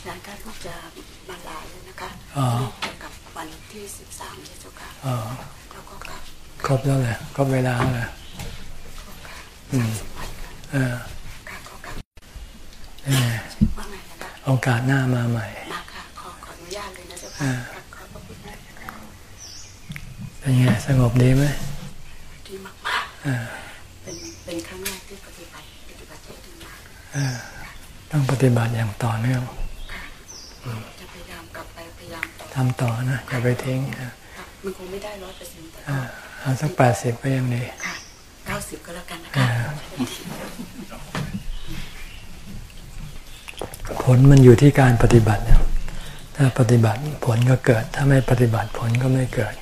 อาจารย์ก็ลูกจะมาลาเลยนะคะอ๋อลูกจะกลับวันที่สิบสามเจ้าค่ะอ๋อแล้วก็กลับครบแล้วเลยครบเวลาแล้วเลยก็กลับอืมสมัยค่ะเออค่ะก็กลับนี่ไงว่าไงนะคะโอกาสหน้ามาใหม่มาค่ะขอขออนุญาตเลยนะเจ้าอ่าค่ะขอบพระคุณมากนะคะเป็นไงสงบดีไหมดีมากๆอ่าเป็นเป็นครั้งแรกที่ปฏิบัติปฏิบัติได้ดีมากเออต้องปฏิบัติอย่างต่อเนื่อง ทำต่อนะอย่าไปทิ้งอะค่ะมันคงไม่ได้ร้อยเปอร์เซ็นต์แต่อ่าเอาสักแปดสิบก็ยังดีค่ะเก้าสิบก็แล้วกันนะอ่าคะผลมันอยู่ที่การปฏิบัตินะถ้าปฏิบัติผลก็เกิด ถ้าไม่ปฏิบัติผลก็ไม่เกิด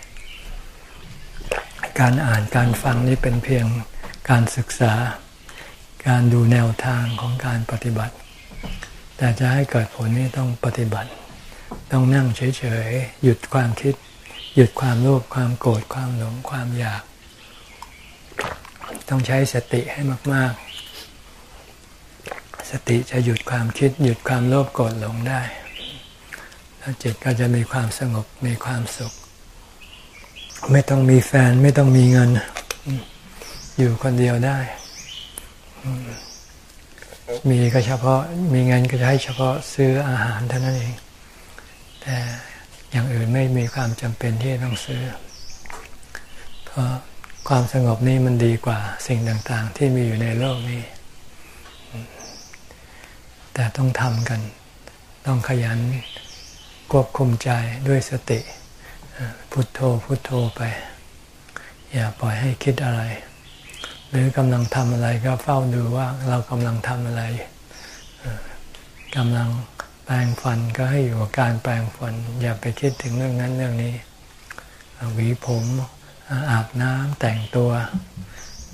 การอ่านการฟังนี่เป็นเพียงการศึกษา การดูแนวทางของการปฏิบัติ แต่จะให้เกิดผลนี่ต้องปฏิบัติ ต้องนั่งเฉยๆ หยุดความคิด หยุดความโลภความโกรธความหลงความอยาก ต้องใช้สติให้มาก ๆ สติจะหยุดความคิด หยุดความโลภโกรธหลงได้ แล้วจิตก็จะมีความสงบมีความสุข ไม่ต้องมีแฟนไม่ต้องมีเงิน อยู่คนเดียวได้มีก็เฉพาะมีเงินก็จะให้เฉพาะซื้ออาหารเท่านั้นเอง อย่างอื่นไม่มีความจำเป็นที่ต้องซื้อ เพราะความสงบนี้มันดีกว่าสิ่งต่างๆ ที่มีอยู่ในโลกนี้ แต่ต้องทำกัน ต้องขยันควบคุมใจด้วยสติ พุทโธพุทโธไป อย่าปล่อยให้คิดอะไร หรือกำลังทำอะไรก็เฝ้าดูว่าเรากำลังทำอะไรกำลัง แปรงฟันก็ให้อยู่กับการแปรงฟัน อย่าไปคิดถึงเรื่องนั้นเรื่องนี้หวีผมอาบน้ำแต่งตัว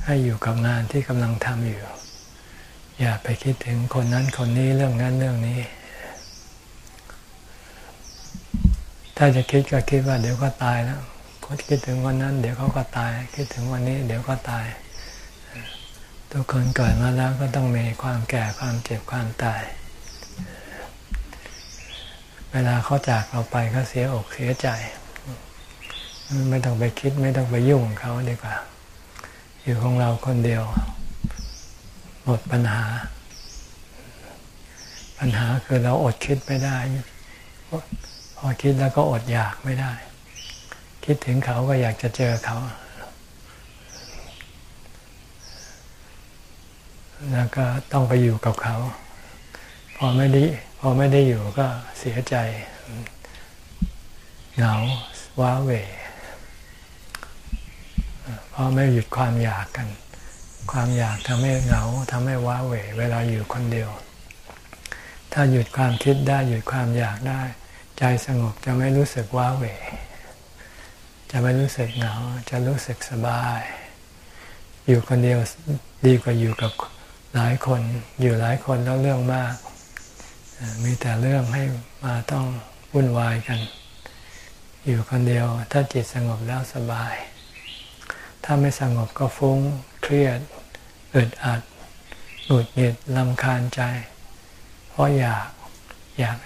ให้อยู่กับงานที่กำลังทำอยู่ อย่าไปคิดถึงคนนั้นคนนี้เรื่องนั้นเรื่องนี้ ถ้าจะคิดก็คิดว่าเดี๋ยวก็ตายแล้วคิดถึงวันนั้น เดี๋ยวเขาก็ตาย คิดถึงวันนี้ เดี๋ยวก็ตายทุกคนเกิดมาแล้วก็ต้องมีความแก่ความเจ็บความตาย เวลาเขาจากเราไปก็เสียอกเสียใจ ไม่ต้องไปคิดไม่ต้องไปยุ่งเขาดีกว่า อยู่ของเราคนเดียว หมดปัญหา ปัญหาคือเราอดคิดไม่ได้ พอคิดแล้วก็อดอยากไม่ได้ คิดถึงเขาก็อยากจะเจอเขาแล้วก็ต้องไปอยู่กับเขา พอไม่ได้ อไม่ได้อยู่ก็เสียใจ เหงาว้าเหวเพราะไม่หยุดความอยากกัน ความอยากทำให้เหงาทำให้ว้าเหวเวลาอยู่คนเดียว ถ้าหยุดความคิดได้หยุดความอยากได้ ใจสงบจะไม่รู้สึกว้าเหวจะไม่รู้สึกเหงาจะรู้สึกสบาย อยู่คนเดียวดีกว่าอยู่กับหลายคน อยู่หลายคนแล้วเรื่องมาก มีแต่เรื่องให้มาต้องวุ่นวายกัน อยู่คนเดียวถ้าจิตสงบแล้วสบาย ถ้าไม่สงบก็ฟุ้งเครียดอึดอัดหงุดหงิดลำคาญใจ เพราะอยากอยาก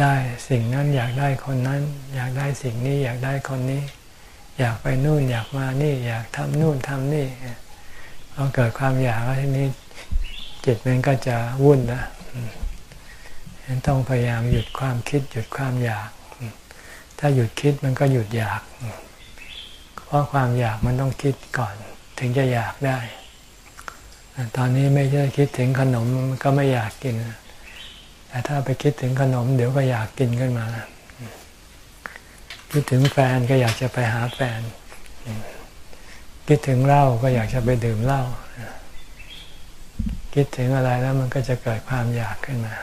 ได้สิ่งนั้นอยากได้คนนั้น อยากได้สิ่งนี้อยากได้คนนี้ อยากไปนู่นอยากมานี่ อยากทำนู่นทำนี่พอเกิดความอยากแล้วทีนี้จิตมันก็จะวุ่นนะ ต้องพยายามหยุดความคิดหยุดความอยาก ถ้าหยุดคิดมันก็หยุดอยาก เพราะความอยากมันต้องคิดก่อน ถึงจะอยากได้ ตอนนี้ไม่ใช่คิดถึงขนมมันก็ไม่อยากกิน แต่ถ้าไปคิดถึงขนม เดี๋ยวก็อยากกินขึ้นมาคิดถึงแฟนก็อยากจะไปหาแฟน คิดถึงเหล้าก็อยากจะไปดื่มเหล้าคิดถึงอะไรแล้วมันก็จะเกิดความอยากขึ้นมา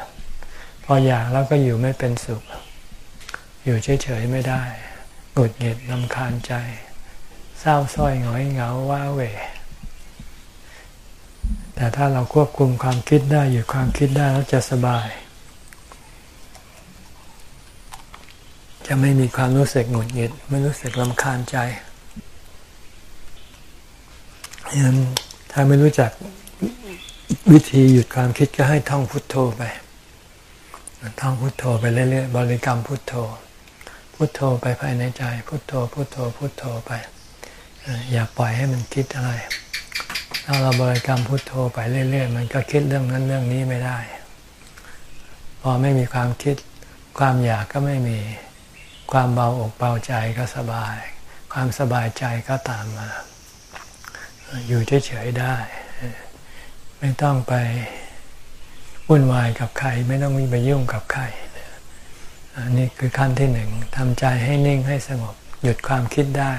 ออยากแล้วก็อยู่ไม่เป็นสุข อยู่เฉยๆไม่ได้หงุดหงิดลำคาญใจ เศร้าส้อยหงอยเหงาว้าเหวแต่ถ้าเราควบคุมความคิดได้อยู่ความคิดได้แล้วจะสบาย จะไม่มีความรู้สึกหงุดหงิดไม่รู้สึกลำคาญใจฉะนั้นถ้าไม่รู้จักวิธีหยุดความคิดก็ให้ท่องพุทโธไป ท่องพุทโธไปเรื่อยๆ บริกรรมพุทโธ พุทโธไปภายในใจ พุทโธ พุทโธ พุทโธไปอย่าปล่อยให้มันคิดอะไร ถ้าเราบริกรรมพุทโธไปเรื่อย ๆ มันก็คิดเรื่องนั้นเรื่องนี้ไม่ได้ พอไม่มีความคิด ความอยากก็ไม่มี ความเบาอกเบาใจก็สบาย ความสบายใจก็ตามมา อยู่เฉยๆได้ ไม่ต้องไป วุ่นวายกับใคร ไม่ต้องมีไปยุ่งกับใครอันนี้คือขั้นที่หนึ่งทำใจให้นิ่งให้สงบ หยุดความคิดได้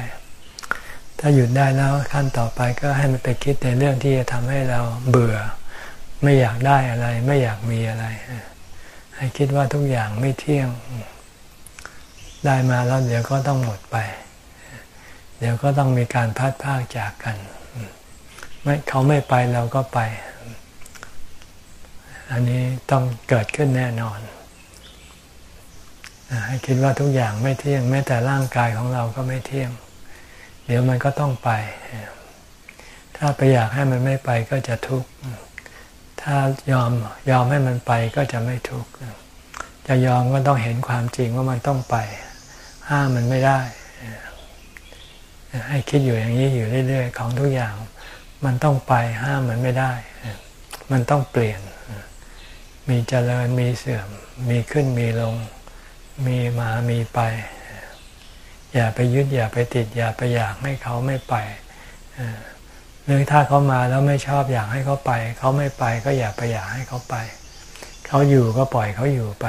ถ้าหยุดได้แล้วขั้นต่อไปก็ให้มันไปคิดในเรื่องที่จะทำให้เราเบื่อ ไม่อยากได้อะไร ไม่อยากมีอะไร ให้คิดว่าทุกอย่างไม่เที่ยง ได้มาแล้วเดี๋ยวก็ต้องหมดไป เดี๋ยวก็ต้องมีการพัดพากจากกันไม่เขาไม่ไปเราก็ไป อันนี้ต้องเกิดขึ้นแน่นอน ให้คิดว่าทุกอย่างไม่เที่ยงแม้แต่ร่างกายของเราก็ไม่เที่ยง เดี๋ยวมันก็ต้องไป ถ้าไปอยากให้มันไม่ไปก็จะทุกข์ ถ้ายอมยอมให้มันไปก็จะไม่ทุกข์ จะยอมก็ต้องเห็นความจริงว่ามันต้องไป ห้ามมันไม่ได้ ให้คิดอยู่อย่างนี้อยู่เรื่อย ๆ ของทุกอย่าง มันต้องไปห้ามมันไม่ได้ มันต้องเปลี่ยน มีเจริญมีเสื่อม มีขึ้นมีลง มีมามีไป อย่าไปยึดอย่าไปติด อย่าไปอยากให้เขาไม่ไปหรือถ้าเขามาแล้วไม่ชอบอยากให้เขาไป เขาไม่ไปก็อย่าไปอยากให้เขาไป เขาอยู่ก็ปล่อยเขาอยู่ไป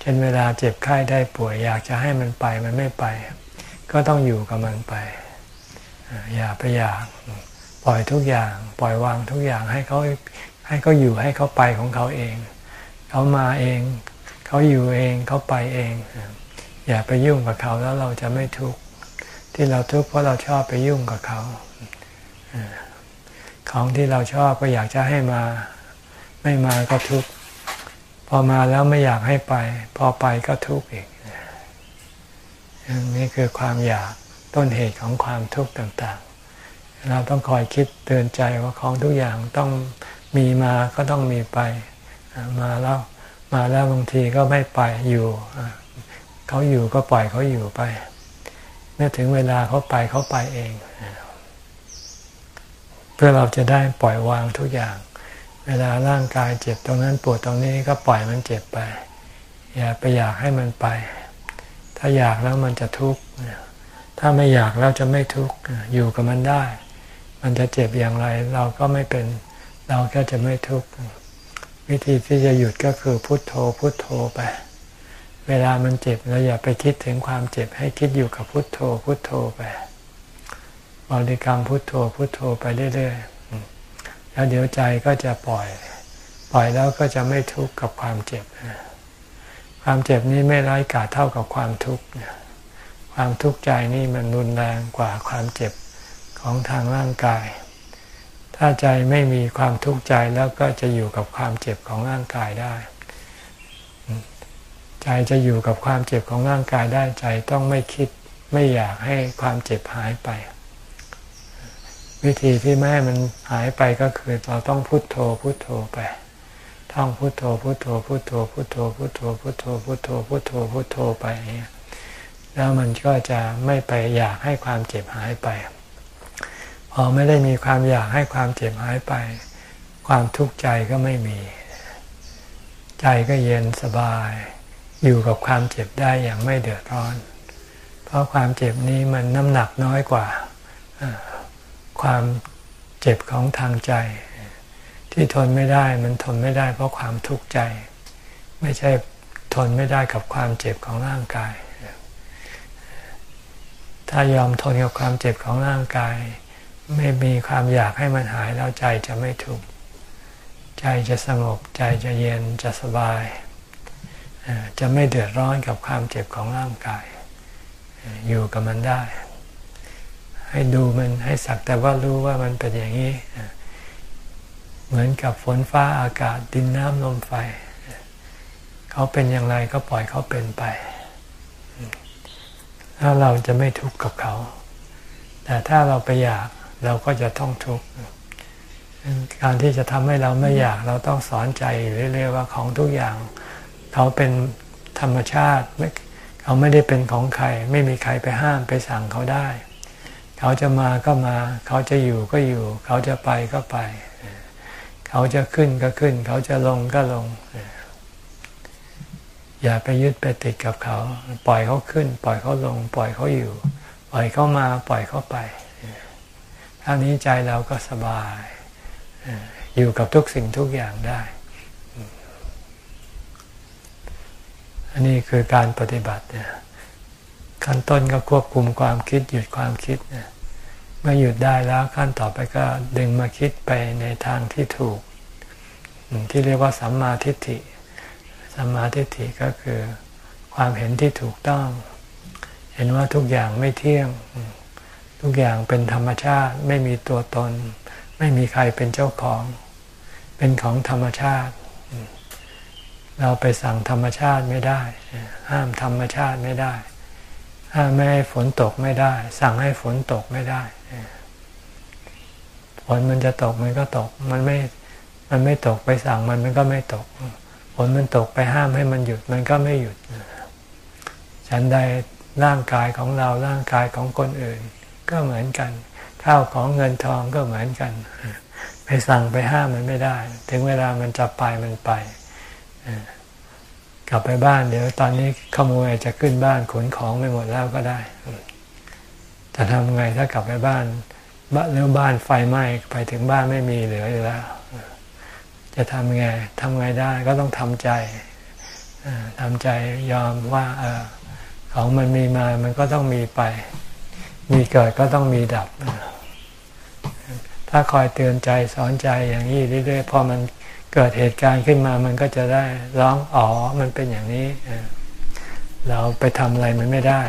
เช่นเวลาเจ็บไข้ได้ป่วย อยากจะให้มันไปมันไม่ไป ก็ต้องอยู่กับมันไป อย่าไปอยาก ปล่อยทุกอย่าง ปล่อยวางทุกอย่างให้เขา ให้เขาอยู่ให้เขาไปของเขาเอง เขามาเอง เขาอยู่เองเขาไปเอง อย่าไปยุ่งกับเขาแล้วเราจะไม่ทุกข์ที่เราทุกข์เพราะเราชอบไปยุ่งกับเขา ของที่เราชอบก็อยากจะให้มาไม่มาก็ทุกข์พอมาแล้วไม่อยากให้ไป พอไปก็ทุกข์อีกนี่คือความอยากต้นเหตุของความทุกข์ต่างๆ เราต้องคอยคิดเตือนใจว่าของทุกอย่างต้อง มีมาก็ต้องมีไป มาแล้วมาแล้วบางทีก็ไม่ไปอยู่เขาอยู่ก็ปล่อยเขาอยู่ไป เมื่อถึงเวลาเขาไปเขาไปเอง เพื่อเราจะได้ปล่อยวางทุกอย่าง เวลาร่างกายเจ็บตรงนั้นปวดตรงนี้ก็ปล่อยมันเจ็บไป อย่าไปอยากให้มันไป ถ้าอยากแล้วมันจะทุกข์ถ้าไม่อยากแล้วจะไม่ทุกข์อยู่กับมันได้ มันจะเจ็บอย่างไรเราก็ไม่เป็น เราก็จะไม่ทุกข์วิธีที่จะหยุดก็คือพุโทโธพุโทโธไป เวลามันเจ็บเราอย่าไปคิดถึงความเจ็บให้คิดอยู่กับพุโทโธพุโทโธไปบริกรรมพุโทโธพุโทโธไปเรื่อยๆแล้วเดี๋ยวใจก็จะปล่อย ปล่อยแล้วก็จะไม่ทุกข์กับความเจ็บ ความเจ็บนี้ไม่ร้ายกาจเท่ากับความทุกข์ความทุกข์ใจนี่มันรุนแรงกว่าความเจ็บของทางร่างกาย ถ้าใจไม่มีความทุกข์ใจแล้วก็จะอยู่กับความเจ็บของร่างกายได้ ใจจะอยู่กับความเจ็บของร่างกายได้ใจต้องไม่คิดไม่อยากให้ความเจ็บหายไป วิธีที่ไม่ให้มันหายไปก็คือเราต้องพุโทโธพุโทโธไปท่องพุโทโธพุโทโธพุโทโธพุโทโธพุโทโธพุโทโธพุโทโธพุโทโธพุโทโธไป แล้วมันก็จะไม่ไปอยากให้ความเจ็บหายไป พอไม่ได้มีความอยากให้ความเจ็บหายไป ความทุกข์ใจก็ไม่มี ใจก็เย็นสบาย อยู่กับความเจ็บได้อย่างไม่เดือดร้อน เพราะความเจ็บนี้มันน้ำหนักน้อยกว่า ความเจ็บของทางใจ ที่ทนไม่ได้มันทนไม่ได้เพราะความทุกข์ใจ ไม่ใช่ทนไม่ได้กับความเจ็บของร่างกาย ถ้ายอมทนกับความเจ็บของร่างกาย ไม่มีความอยากให้มันหายแล้วใจจะไม่ทุกข์ใจจะสงบใจจะเย็นจะสบาย จะไม่เดือดร้อนกับความเจ็บของร่างกาย อยู่กับมันได้ ให้ดูมันให้สักแต่ว่ารู้ว่ามันเป็นอย่างนี้ เหมือนกับฝนฟ้าอากาศดินน้ำลมไฟ เขาเป็นอย่างไรก็ปล่อยเขาเป็นไปถ้าเราจะไม่ทุกข์กับเขา แต่ถ้าเราไปอยาก เราก็จะต้องทุกข์การที่จะทำให้เราไม่อยากเราต้องสอนใจเรื่อยๆว่าของทุกอย่างเขาเป็นธรรมชาติเขาไม่ได้เป็นของใคร ไม่มีใครไปห้ามไปสั่งเขาได้ เขาจะมาก็มา เขาจะอยู่ก็อยู่ เขาจะไปก็ไป เขาจะขึ้นก็ขึ้น เขาจะลงก็ลง อย่าไปยึดไปติดกับเขา ปล่อยเขาขึ้น ปล่อยเขาลง ปล่อยเขาอยู่ ปล่อยเขามา ปล่อยเขาไป ท่านี้ใจเราก็สบาย อยู่กับทุกสิ่งทุกอย่างได้ อันนี้คือการปฏิบัติเนี่ยขั้นต้นก็ควบคุมความคิดหยุดความคิดเนี่ยเมื่อหยุดได้แล้วขั้นต่อไปก็ดึงมาคิดไปในทางที่ถูก ที่เรียกว่าสัมมาทิฏฐิสัมมาทิฏฐิก็คือความเห็นที่ถูกต้อง เห็นว่าทุกอย่างไม่เที่ยง ทุกอย่างเป็นธรรมชาติไม่มีตัวตน ไม่มีใครเป็นเจ้าของ เป็นของธรรมชาติ เราไปสั่งธรรมชาติไม่ได้ ห้ามธรรมชาติไม่ได้ ห้ามไม่ให้ฝนตกไม่ได้ สั่งให้ฝนตกไม่ได้ฝนมันจะตกมันก็ตก มันไม่ มันไม่ตกไปสั่งมันมันก็ไม่ตกฝนมันตกไปห้ามให้มันหยุดมันก็ไม่หยุดฉันใดร่างกายของเราร่างกายของคนอื่น ก็เหมือนกัน ข้าวของเงินทองก็เหมือนกัน ไปสั่งไปห้ามมันไม่ได้ ถึงเวลามันจะไปมันไป กลับไปบ้านเดี๋ยวตอนนี้ขโมยจะขึ้นบ้านขนของไปหมดแล้วก็ได้ จะทำไงถ้ากลับไปบ้านแล้วบ้านไฟไหม้ไปถึงบ้านไม่มีเหลืออยู่แล้ว จะทำไงทำไงได้ก็ต้องทำใจทำใจยอมว่าของมันมีมา มันก็ต้องมีไป มีเกิดก็ต้องมีดับ ถ้าคอยเตือนใจสอนใจอย่างนี้เรื่อยๆ พอมันเกิดเหตุการณ์ขึ้นมา มันก็จะได้ร้องอ๋อ มันเป็นอย่างนี้ เราไปทำอะไรมันไม่ได้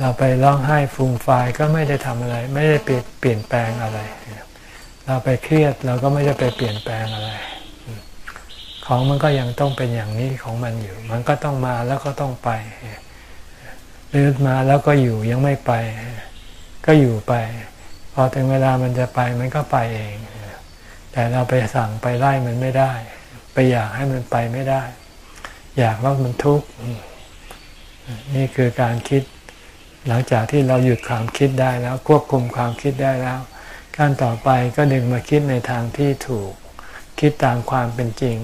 เราไปร้องไห้ฟูมฟายก็ไม่ได้ทำอะไร ไม่ได้เปลี่ยนแปลงอะไร เราไปเครียดเราก็ไม่ได้ไปเปลี่ยนแปลงอะไร ของมันก็ยังต้องเป็นอย่างนี้ของมันอยู่ มันก็ต้องมาแล้วก็ต้องไป หรือมาแล้วก็อยู่ยังไม่ไป ก็อยู่ไป พอถึงเวลามันจะไปมันก็ไปเอง แต่เราไปสั่งไปไล่มันไม่ได้ ไปอยากให้มันไปไม่ได้ อยากว่ามันทุกข์นี่คือการคิด หลังจากที่เราหยุดความคิดได้แล้วควบคุมความคิดได้แล้วการต่อไปก็ดึงมาคิดในทางที่ถูก คิดตามความเป็นจริง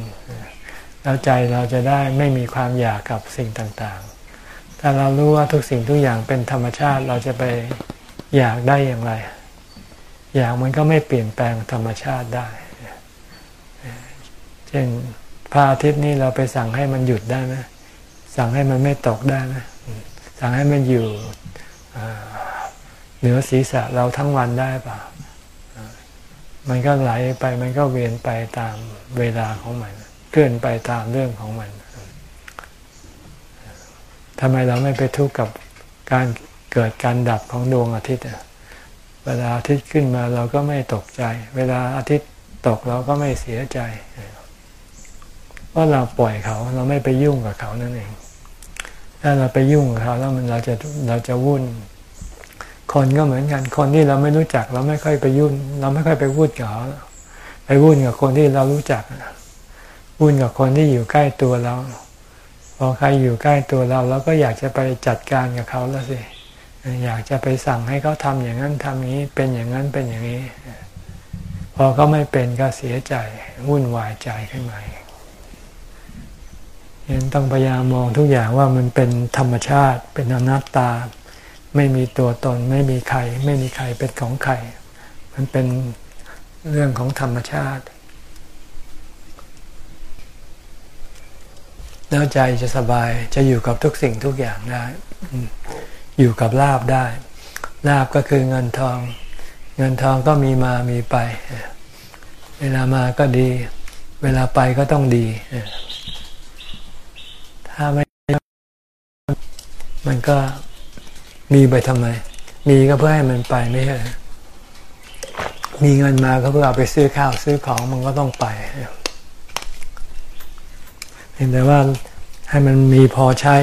แล้วใจเราจะได้ไม่มีความอยากกับสิ่งต่างๆ ถ้าเรารู้ว่าทุกสิ่งทุกอย่างเป็นธรรมชาติเราจะไป อยากได้อย่างไร อยางมันก็ไม่เปลี่ยนแปลงธรรมชาติได้ เช่นพระอาทิตย์นี้เราไปสั่งให้มันหยุดได้ไหมสั่งให้มันไม่ตกได้ไหมสั่งให้มันอยู่เหนือศีรษะเราทั้งวันได้ปะมันก็ไหลไปมันก็เวียนไปตามเวลาของมันเคลื่อนไปตามเรื่องของมันทำไมเราไม่ไปทุกข์กับการ เกิดการดับของดวงอาทิตย์เวลาอาทิตย์ขึ้นมาเราก็ไม่ตกใจ เวลาอาทิตย์ตกเราก็ไม่เสียใจเพราะเราปล่อยเขาเราไม่ไปยุ่งกับเขานั่นเอง ถ้าเราไปยุ่งกับเขาแล้วมันเราจะเราจะวุ่น คนก็เหมือนกัน คนที่เราไม่รู้จัก เราไม่ค่อยไปยุ่ง เราไม่ค่อยไปวุ่นกับเขาไปวุ่นกับคนที่เรารู้จักวุ่นกับคนที่อยู่ใกล้ตัวเราพอใครอยู่ใกล้ตัวเราเราก็อยากจะไปจัดการกับเขาแล้วสิ อยากจะไปสั่งให้เขาทำอย่างนั้นทำนี้ เป็นอย่างนั้นเป็นอย่างนี้ พอเขาไม่เป็นก็เสียใจวุ่นวายใจขึ้นมายังต้องพยายามมองทุกอย่างว่ามันเป็นธรรมชาติ เป็นอนัตตา ไม่มีตัวตน ไม่มีใคร ไม่มีใครเป็นของใคร มันเป็นเรื่องของธรรมชาติ แล้วใจจะสบายจะอยู่กับทุกสิ่งทุกอย่างได้ อยู่กับลาบได้ ลาบก็คือเงินทอง เงินทองก็มีมามีไป เวลามาก็ดี เวลาไปก็ต้องดี ถ้าไม่ มันก็มีไปทำไม มีก็เพื่อให้มันไปไม่ใช่มีเงินมาก็เพื่อเอาไปซื้อข้าวซื้อของมันก็ต้องไปเห็นแต่ว่าให้มันมีพอใช้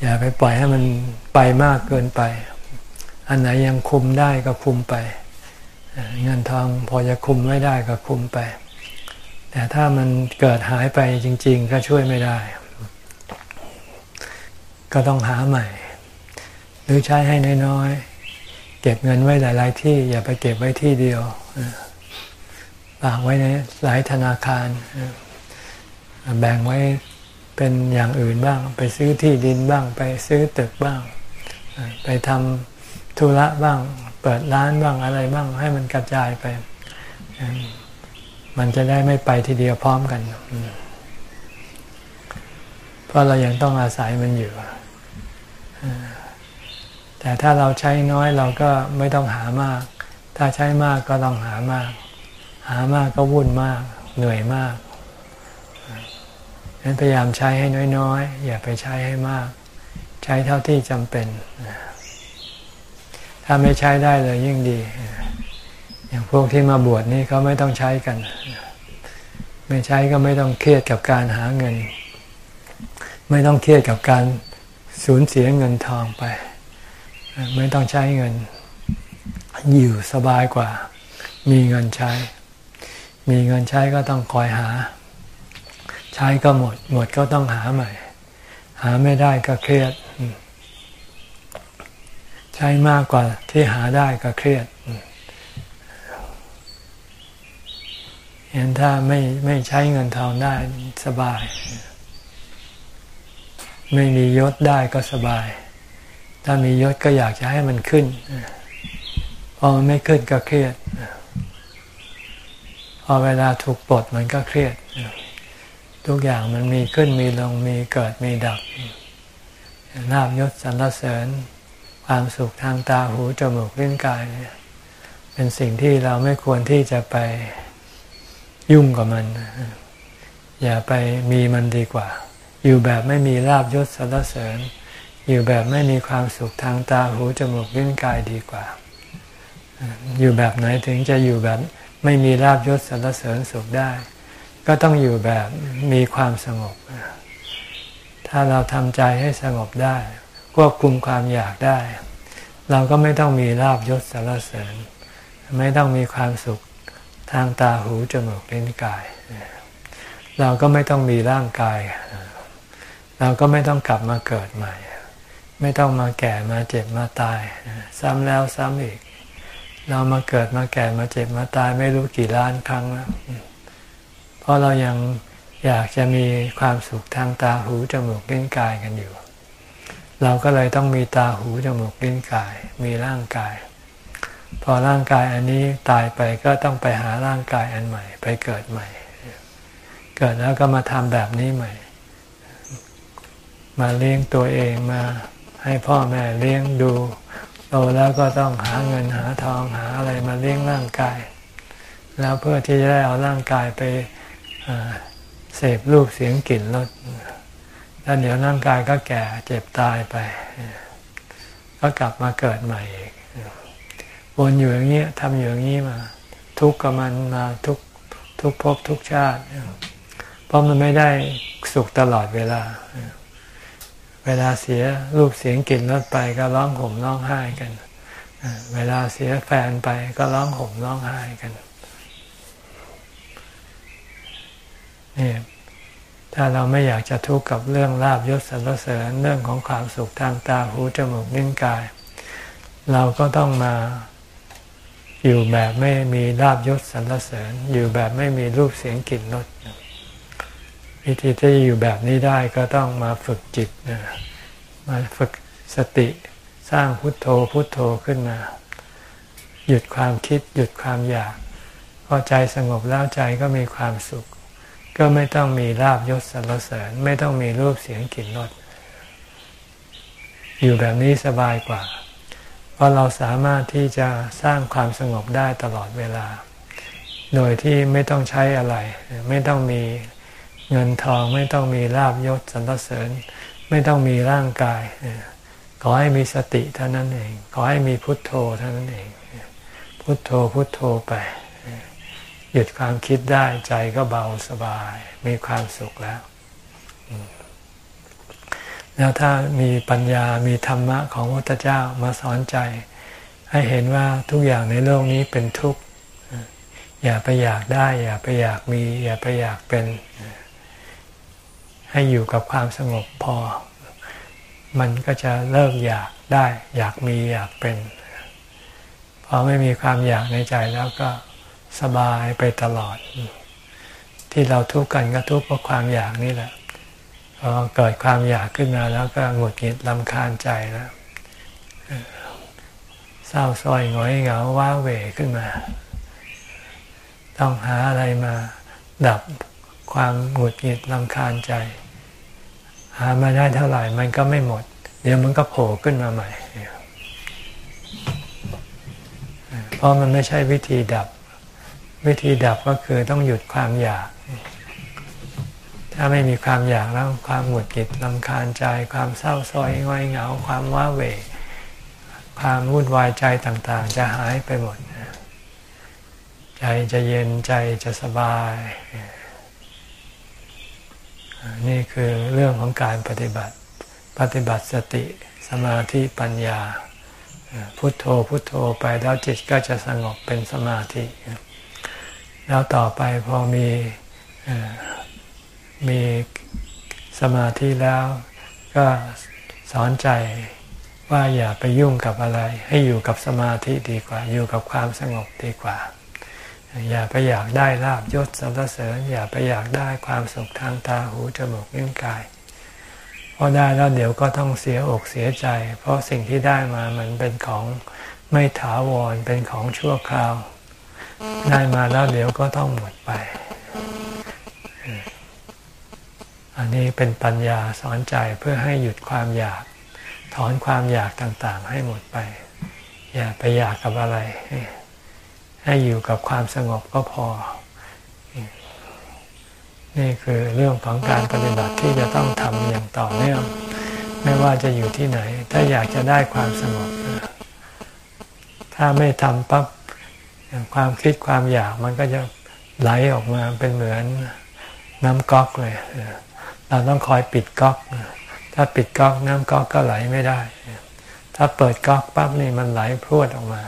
อย่าไปปล่อยให้มัน ไปมากเกินไป อันไหนยังคุมได้ก็คุมไป เงินทองพอจะคุมไม่ได้ก็คุมไป แต่ถ้ามันเกิดหายไปจริง ๆ ก็ช่วยไม่ได้ ก็ต้องหาใหม่ หรือใช้ให้น้อยๆ เก็บเงินไว้หลาย ๆ ที่อย่าไปเก็บไว้ที่เดียวฝากไว้ในหลายธนาคาร แบ่งไว้เป็นอย่างอื่นบ้าง ไปซื้อที่ดินบ้าง ไปซื้อตึกบ้าง ไปทำธุระบ้าง เปิดร้านบ้างอะไรบ้างให้มันกระจายไป มันจะได้ไม่ไปทีเดียวพร้อมกัน เพราะเรายังต้องอาศัยมันอยู่ แต่ถ้าเราใช้น้อยเราก็ไม่ต้องหามาก ถ้าใช้มากก็ต้องหามาก หามากก็วุ่นมาก เหนื่อยมากนั้นพยายามใช้ให้น้อยๆ อย่าไปใช้ให้มาก ช้เท่าที่จำเป็น ถ้าไม่ใช้ได้เลยยิ่งดี อย่างพวกที่มาบวชนี่เขาไม่ต้องใช้กัน ไม่ใช้ก็ไม่ต้องเครียดกับการหาเงิน ไม่ต้องเครียดกับการสูญเสียเงินทองไป ไม่ต้องใช้เงิน อยู่สบายกว่า มีเงินใช้ มีเงินใช้ก็ต้องคอยหา ใช้ก็หมด หมดก็ต้องหาใหม่ หาไม่ได้ก็เครียด ใช้มากกว่าที่หาได้ก็เครียดเห็นถ้าไม่ไม่ใช้เงินทองได้สบาย ไม่มียศได้ก็สบาย ถ้ามียศก็อยากจะให้มันขึ้น พอมันไม่ขึ้นก็เครียด พอเวลาถูกปลดมันก็เครียด ทุกอย่างมันมีขึ้นมีลงมีเกิดมีดับลาบยศสรรเสริญ ความสุขทางตาหูจมูกลิ้นกายเนี่ยเป็นสิ่งที่เราไม่ควรที่จะไปยุ่งกับมัน อย่าไปมีมันดีกว่า อยู่แบบไม่มีลาบยศสรรเสริญ อยู่แบบไม่มีความสุขทางตาหูจมูกลิ้นกายดีกว่า อยู่แบบไหนถึงจะอยู่แบบไม่มีลาบยศสรรเสริญสุขได้ ก็ต้องอยู่แบบมีความสงบ ถ้าเราทำใจให้สงบได้ควบคุมความอยากได้ เราก็ไม่ต้องมีลาบยศสารเสริญ ไม่ต้องมีความสุขทางตาหูจมูกลิ้นกาย เราก็ไม่ต้องมีร่างกาย เราก็ไม่ต้องกลับมาเกิดใหม่ ไม่ต้องมาแก่มาเจ็บมาตาย ซ้ำแล้วซ้ำอีก เรามาเกิดมาแก่มาเจ็บมาตายไม่รู้กี่ล้านครั้งแล้วเพราะเรายังอยากจะมีความสุขทางตาหูจมูกลิ้นกายกันอยู่ เราก็เลยต้องมีตาหูจมูกลิ้นกาย มีร่างกาย พอร่างกายอันนี้ตายไปก็ต้องไปหาร่างกายอันใหม่ ไปเกิดใหม่ เกิดแล้วก็มาทำแบบนี้ใหม่ มาเลี้ยงตัวเองมาให้พ่อแม่เลี้ยงดูโตแล้วก็ต้องหาเงินหาทองหาอะไรมาเลี้ยงร่างกาย แล้วเพื่อที่จะได้เอาร่างกายไปเสพรูปเสียงกลิ่นรส แล้วเดี๋ยวร่างกายก็แก่เจ็บตายไป ก็กลับมาเกิดใหม่อีกวนอยู่อย่างนี้ทำอยู่อย่างนี้มา ทุกข์กับมันมาทุกทุกภพทุกชาติ เพราะมันไม่ได้สุขตลอดเวลา เวลาเสียรูปเสียงกลิ่นรสไปก็ร้องห่มร้องไห้กัน เวลาเสียแฟนไปก็ร้องห่มร้องไห้กันนี่ ถ้าเราไม่อยากจะทุกข์กับเรื่องลาบยศสรรเสริญเรื่องของความสุขทางตาหูจมูกนิ้วกาย เราก็ต้องมาอยู่แบบไม่มีลาบยศสรรเสริญ อยู่แบบไม่มีรูปเสียงกลิ่นรสวิธีที่อยู่แบบนี้ได้ก็ต้องมาฝึกจิตมาฝึกสติสร้างพุทโธพุทโธขึ้นมา หยุดความคิดหยุดความอยาก พอใจสงบแล้วใจก็มีความสุข ก็ไม่ต้องมีลาบยศสรรเสริญ ไม่ต้องมีรูปเสียงกลิ่นรสอยู่แบบนี้สบายกว่า เพราะเราสามารถที่จะสร้างความสงบได้ตลอดเวลา โดยที่ไม่ต้องใช้อะไร ไม่ต้องมีเงินทองไม่ต้องมีลาบยศสรรเสริญ ไม่ต้องมีร่างกาย ขอให้มีสติเท่านั้นเอง ขอให้มีพุทโธเท่านั้นเอง พุทโธพุทโธไป หยุดความคิดได้ใจก็เบาสบาย มีความสุขแล้ว แล้วถ้ามีปัญญามีธรรมะของพระพุทธเจ้ามาสอนใจ ให้เห็นว่าทุกอย่างในโลกนี้เป็นทุกข์อย่าไปอยากได้ อย่าไปอยากมี อย่าไปอยากเป็น ให้อยู่กับความสงบพอ มันก็จะเลิกอยากได้ อยากมีอยากเป็น พอไม่มีความอยากในใจแล้วก็ สบายไปตลอด ที่เราทุกข์กันก็ทุกข์เพราะความอยากนี่แหละพอเกิดความอยากขึ้นมาแล้วก็หงุดหงิดลำคาญใจแล้วเศร้าส้อยหงอยเหงาว้าเหวขึ้นมา ต้องหาอะไรมาดับความหงุดหงิดลำคาญใจ หามาได้เท่าไหร่มันก็ไม่หมด เดี๋ยวมันก็โผล่ขึ้นมาใหม่ เพราะมันไม่ใช่วิธีดับ วิธีดับก็คือต้องหยุดความอยาก ถ้าไม่มีความอยากแล้วความหงุดหงิดลำคาญใจ ความเศร้าส้อยง่อยเหงา ความว้าเหวความวุ่นวายใจต่างๆ จะหายไปหมด ใจจะเย็นใจจะสบาย นี่คือเรื่องของการปฏิบัติ ปฏิบัติสติสมาธิปัญญา พุทโธพุทโธไปแล้วจิตก็จะสงบเป็นสมาธิ แล้วต่อไปพอมีมีสมาธิแล้วก็สอนใจว่าอย่าไปยุ่งกับอะไร ให้อยู่กับสมาธิดีกว่า อยู่กับความสงบดีกว่า อย่าไปอยากได้ลาบยศสรรเสริญ อย่าไปอยากได้ความสุขทางตาหูจมูกนิ้วกายพอได้แล้วเดี๋ยวก็ต้องเสียอกเสียใจ เพราะสิ่งที่ได้มามันเป็นของไม่ถาวรเป็นของชั่วคราว ได้มาแล้วเดี๋ยวก็ต้องหมดไป อันนี้เป็นปัญญาสอนใจเพื่อให้หยุดความอยาก ถอนความอยากต่างๆ ให้หมดไป อย่าไปอยากกับอะไร ให้อยู่กับความสงบก็พอ นี่คือเรื่องของการปฏิบัติที่จะต้องทำอย่างต่อเนื่อง ไม่ว่าจะอยู่ที่ไหน ถ้าอยากจะได้ความสงบ ถ้าไม่ทำปั๊บ ความคิดความอยากมันก็จะไหลออกมาเป็นเหมือนน้ำก๊อกเลย เราต้องคอยปิดก๊อก ถ้าปิดก๊อกน้ำก๊อกก็ไหลไม่ได้ ถ้าเปิดก๊อกปั๊บนี่มันไหลพรวดออกมา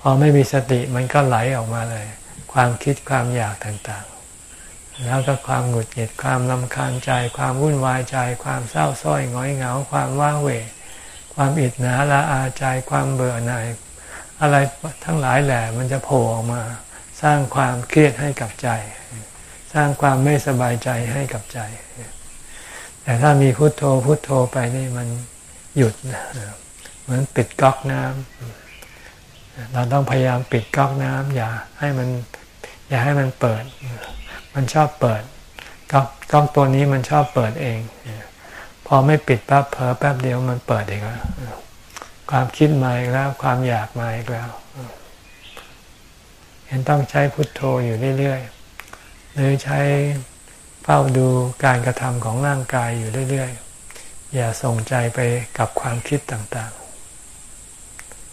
พอไม่มีสติมันก็ไหลออกมาเลย ความคิดความอยากต่างๆ แล้วก็ความหงุดหงิดความลำคาญใจ ความวุ่นวายใจ ความเศร้าส้อยง้อยเหงา ความว้าเหวความอิดหนาละอาใจ ความเบื่อหน่าย อะไรทั้งหลายแหละมันจะโผล่ออกมา สร้างความเครียดให้กับใจ สร้างความไม่สบายใจให้กับใจ แต่ถ้ามีพุโทโธพุโทโธไปนี่มันหยุดเหมือนปิดก๊อกน้ำเราต้องพยายามปิดก๊อกน้ำอย่าให้มันอย่าให้มันเปิด มันชอบเปิดก๊อกก๊อกตัวนี้มันชอบเปิดเอง พอไม่ปิดปั๊บเผลอแป๊บเดียวมันเปิดเองแล้ว ความคิดมาอีกแล้ว ความอยากมาอีกแล้ว เห็นต้องใช้พุทโธอยู่เรื่อยๆหรือใช้เฝ้าดูการกระทำของร่างกายอยู่เรื่อยๆ อย่าส่งใจไปกับความคิดต่าง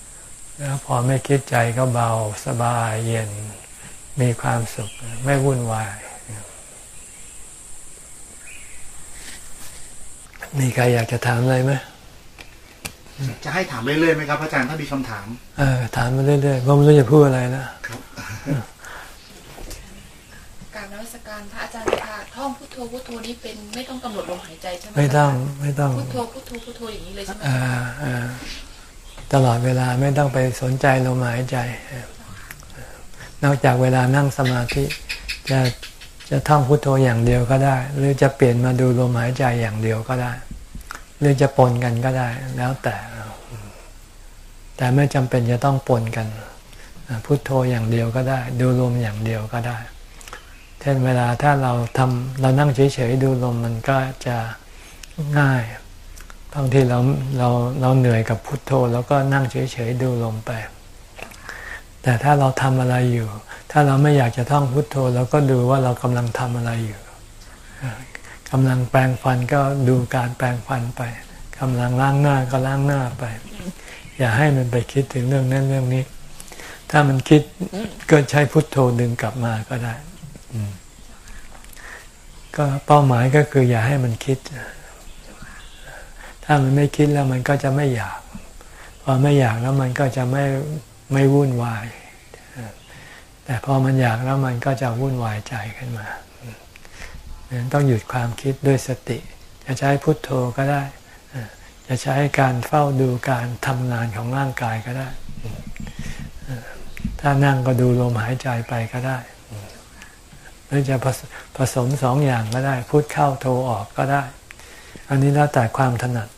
ๆ แล้วพอไม่คิดใจก็เบาสบายเย็นมีความสุขไม่วุ่นวาย มีใครอยากจะถามอะไรไหม จะให้ถามเรื่อยๆไหมครับอาจารย์ถ้ามีคำถาม เออถามมาเรื่อยๆเพราะไม่รู้จะพูดอะไรนะครับการนวัตการพระอาจารย์ค่ะท่องพุทโธพุทโธนี่เป็นไม่ต้องกำหนดลมหายใจใช่ไหมไม่ต้องไม่ต้องพุทโธพุทโธพุทโธอย่างนี้เลยใช่ไหมอ่าอ่าตลอดเวลาไม่ต้องไปสนใจลมหายใจ นอกจากเวลานั่งสมาธิจะจะท่องพุทโธอย่างเดียวก็ได้ หรือจะเปลี่ยนมาดูลมหายใจอย่างเดียวก็ได้ หรือจะปนกันก็ได้แล้วแต่ แต่ไม่จำเป็นจะต้องปนกันพุทโธอย่างเดียวก็ได้ ดูลมอย่างเดียวก็ได้ เช่นเวลาถ้าเราทำเรานั่งเฉยๆดูลมมันก็จะง่ายบางทีเราเราเราเหนื่อยกับพุทโธ แล้วก็นั่งเฉยๆดูลมไป แต่ถ้าเราทำอะไรอยู่ ถ้าเราไม่อยากจะท่องพุทโธเราก็ดูว่าเรากำลังทำอะไรอยู่ กำลังแปรงฟันก็ดูการแปรงฟันไปกำลังล้างหน้าก็ล้างหน้าไป อย่าให้มันไปคิดถึงเรื่องนั้นเรื่องนี้ ถ้ามันคิดก็ใช้พุทโธดึงกลับมาก็ได้ก็เป้าหมายก็คือ อย่าให้มันคิด ถ้ามันไม่คิดแล้วมันก็จะไม่อยากพอไม่อยากแล้วมันก็จะไม่ไม่วุ่นวาย แต่พอมันอยากแล้วมันก็จะวุ่นวายใจขึ้นมา ต้องหยุดความคิดด้วยสติ จะใช้พุทโธก็ได้ จะใช้การเฝ้าดูการทำงานของร่างกายก็ได้ ถ้านั่งก็ดูลมหายใจไปก็ได้ หรือจะผสมสองอย่างก็ได้ พุทเข้าโทออกก็ได้ อันนี้แล้วแต่ความถนัด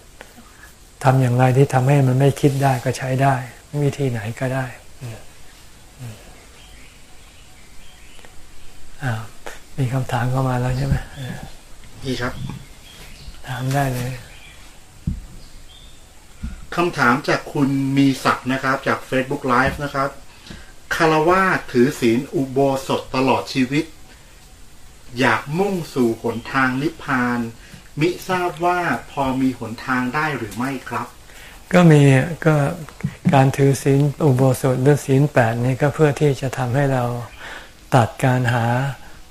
ทำอย่างไรที่ทำให้มันไม่คิดได้ก็ใช้ได้ วิธีไหนก็ได้อ่า มีคำถามเข้ามาแล้วใช่ไหมพี่ครับ ถามได้เลยคำถามจากคุณมีศักดิ์นะครับ จาก Facebook Live นะครับคารวาสถือศีลอุโบสถตลอดชีวิต อยากมุ่งสู่หนทางนิพพาน มิทราบว่าพอมีหนทางได้หรือไม่ครับ ก็มีก็การถือศีลอุโบสถหรือศีลแปดนี้ก็เพื่อที่จะทำให้เราตัดการหา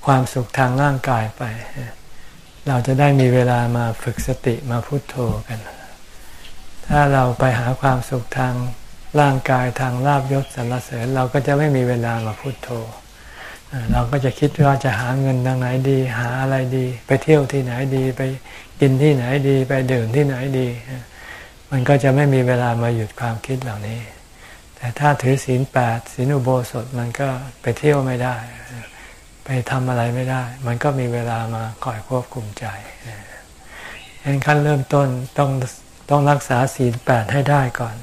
ความสุขทางร่างกายไป เราจะได้มีเวลามาฝึกสติมาพุโทโธกัน ถ้าเราไปหาความสุขทางร่างกายทางลาบยศสรรเสริญ เราก็จะไม่มีเวลามาพุโทโธ เราก็จะคิดว่าจะหาเงินทางไหนดี หาอะไรดี ไปเที่ยวที่ไหนดีไปกินที่ไหนดี ไปดื่มที่ไหนดี มันก็จะไม่มีเวลามาหยุดความคิดเหล่านี้ แต่ถ้าถือศีลแปดศีลอุโบสถมันก็ไปเที่ยวไม่ได้ ไปทำอะไรไม่ได้ มันก็มีเวลามาคอยควบคุมใจฉะนั้นขั้นเริ่มต้นต้องต้องรักษาศีลแปดให้ได้ก่อน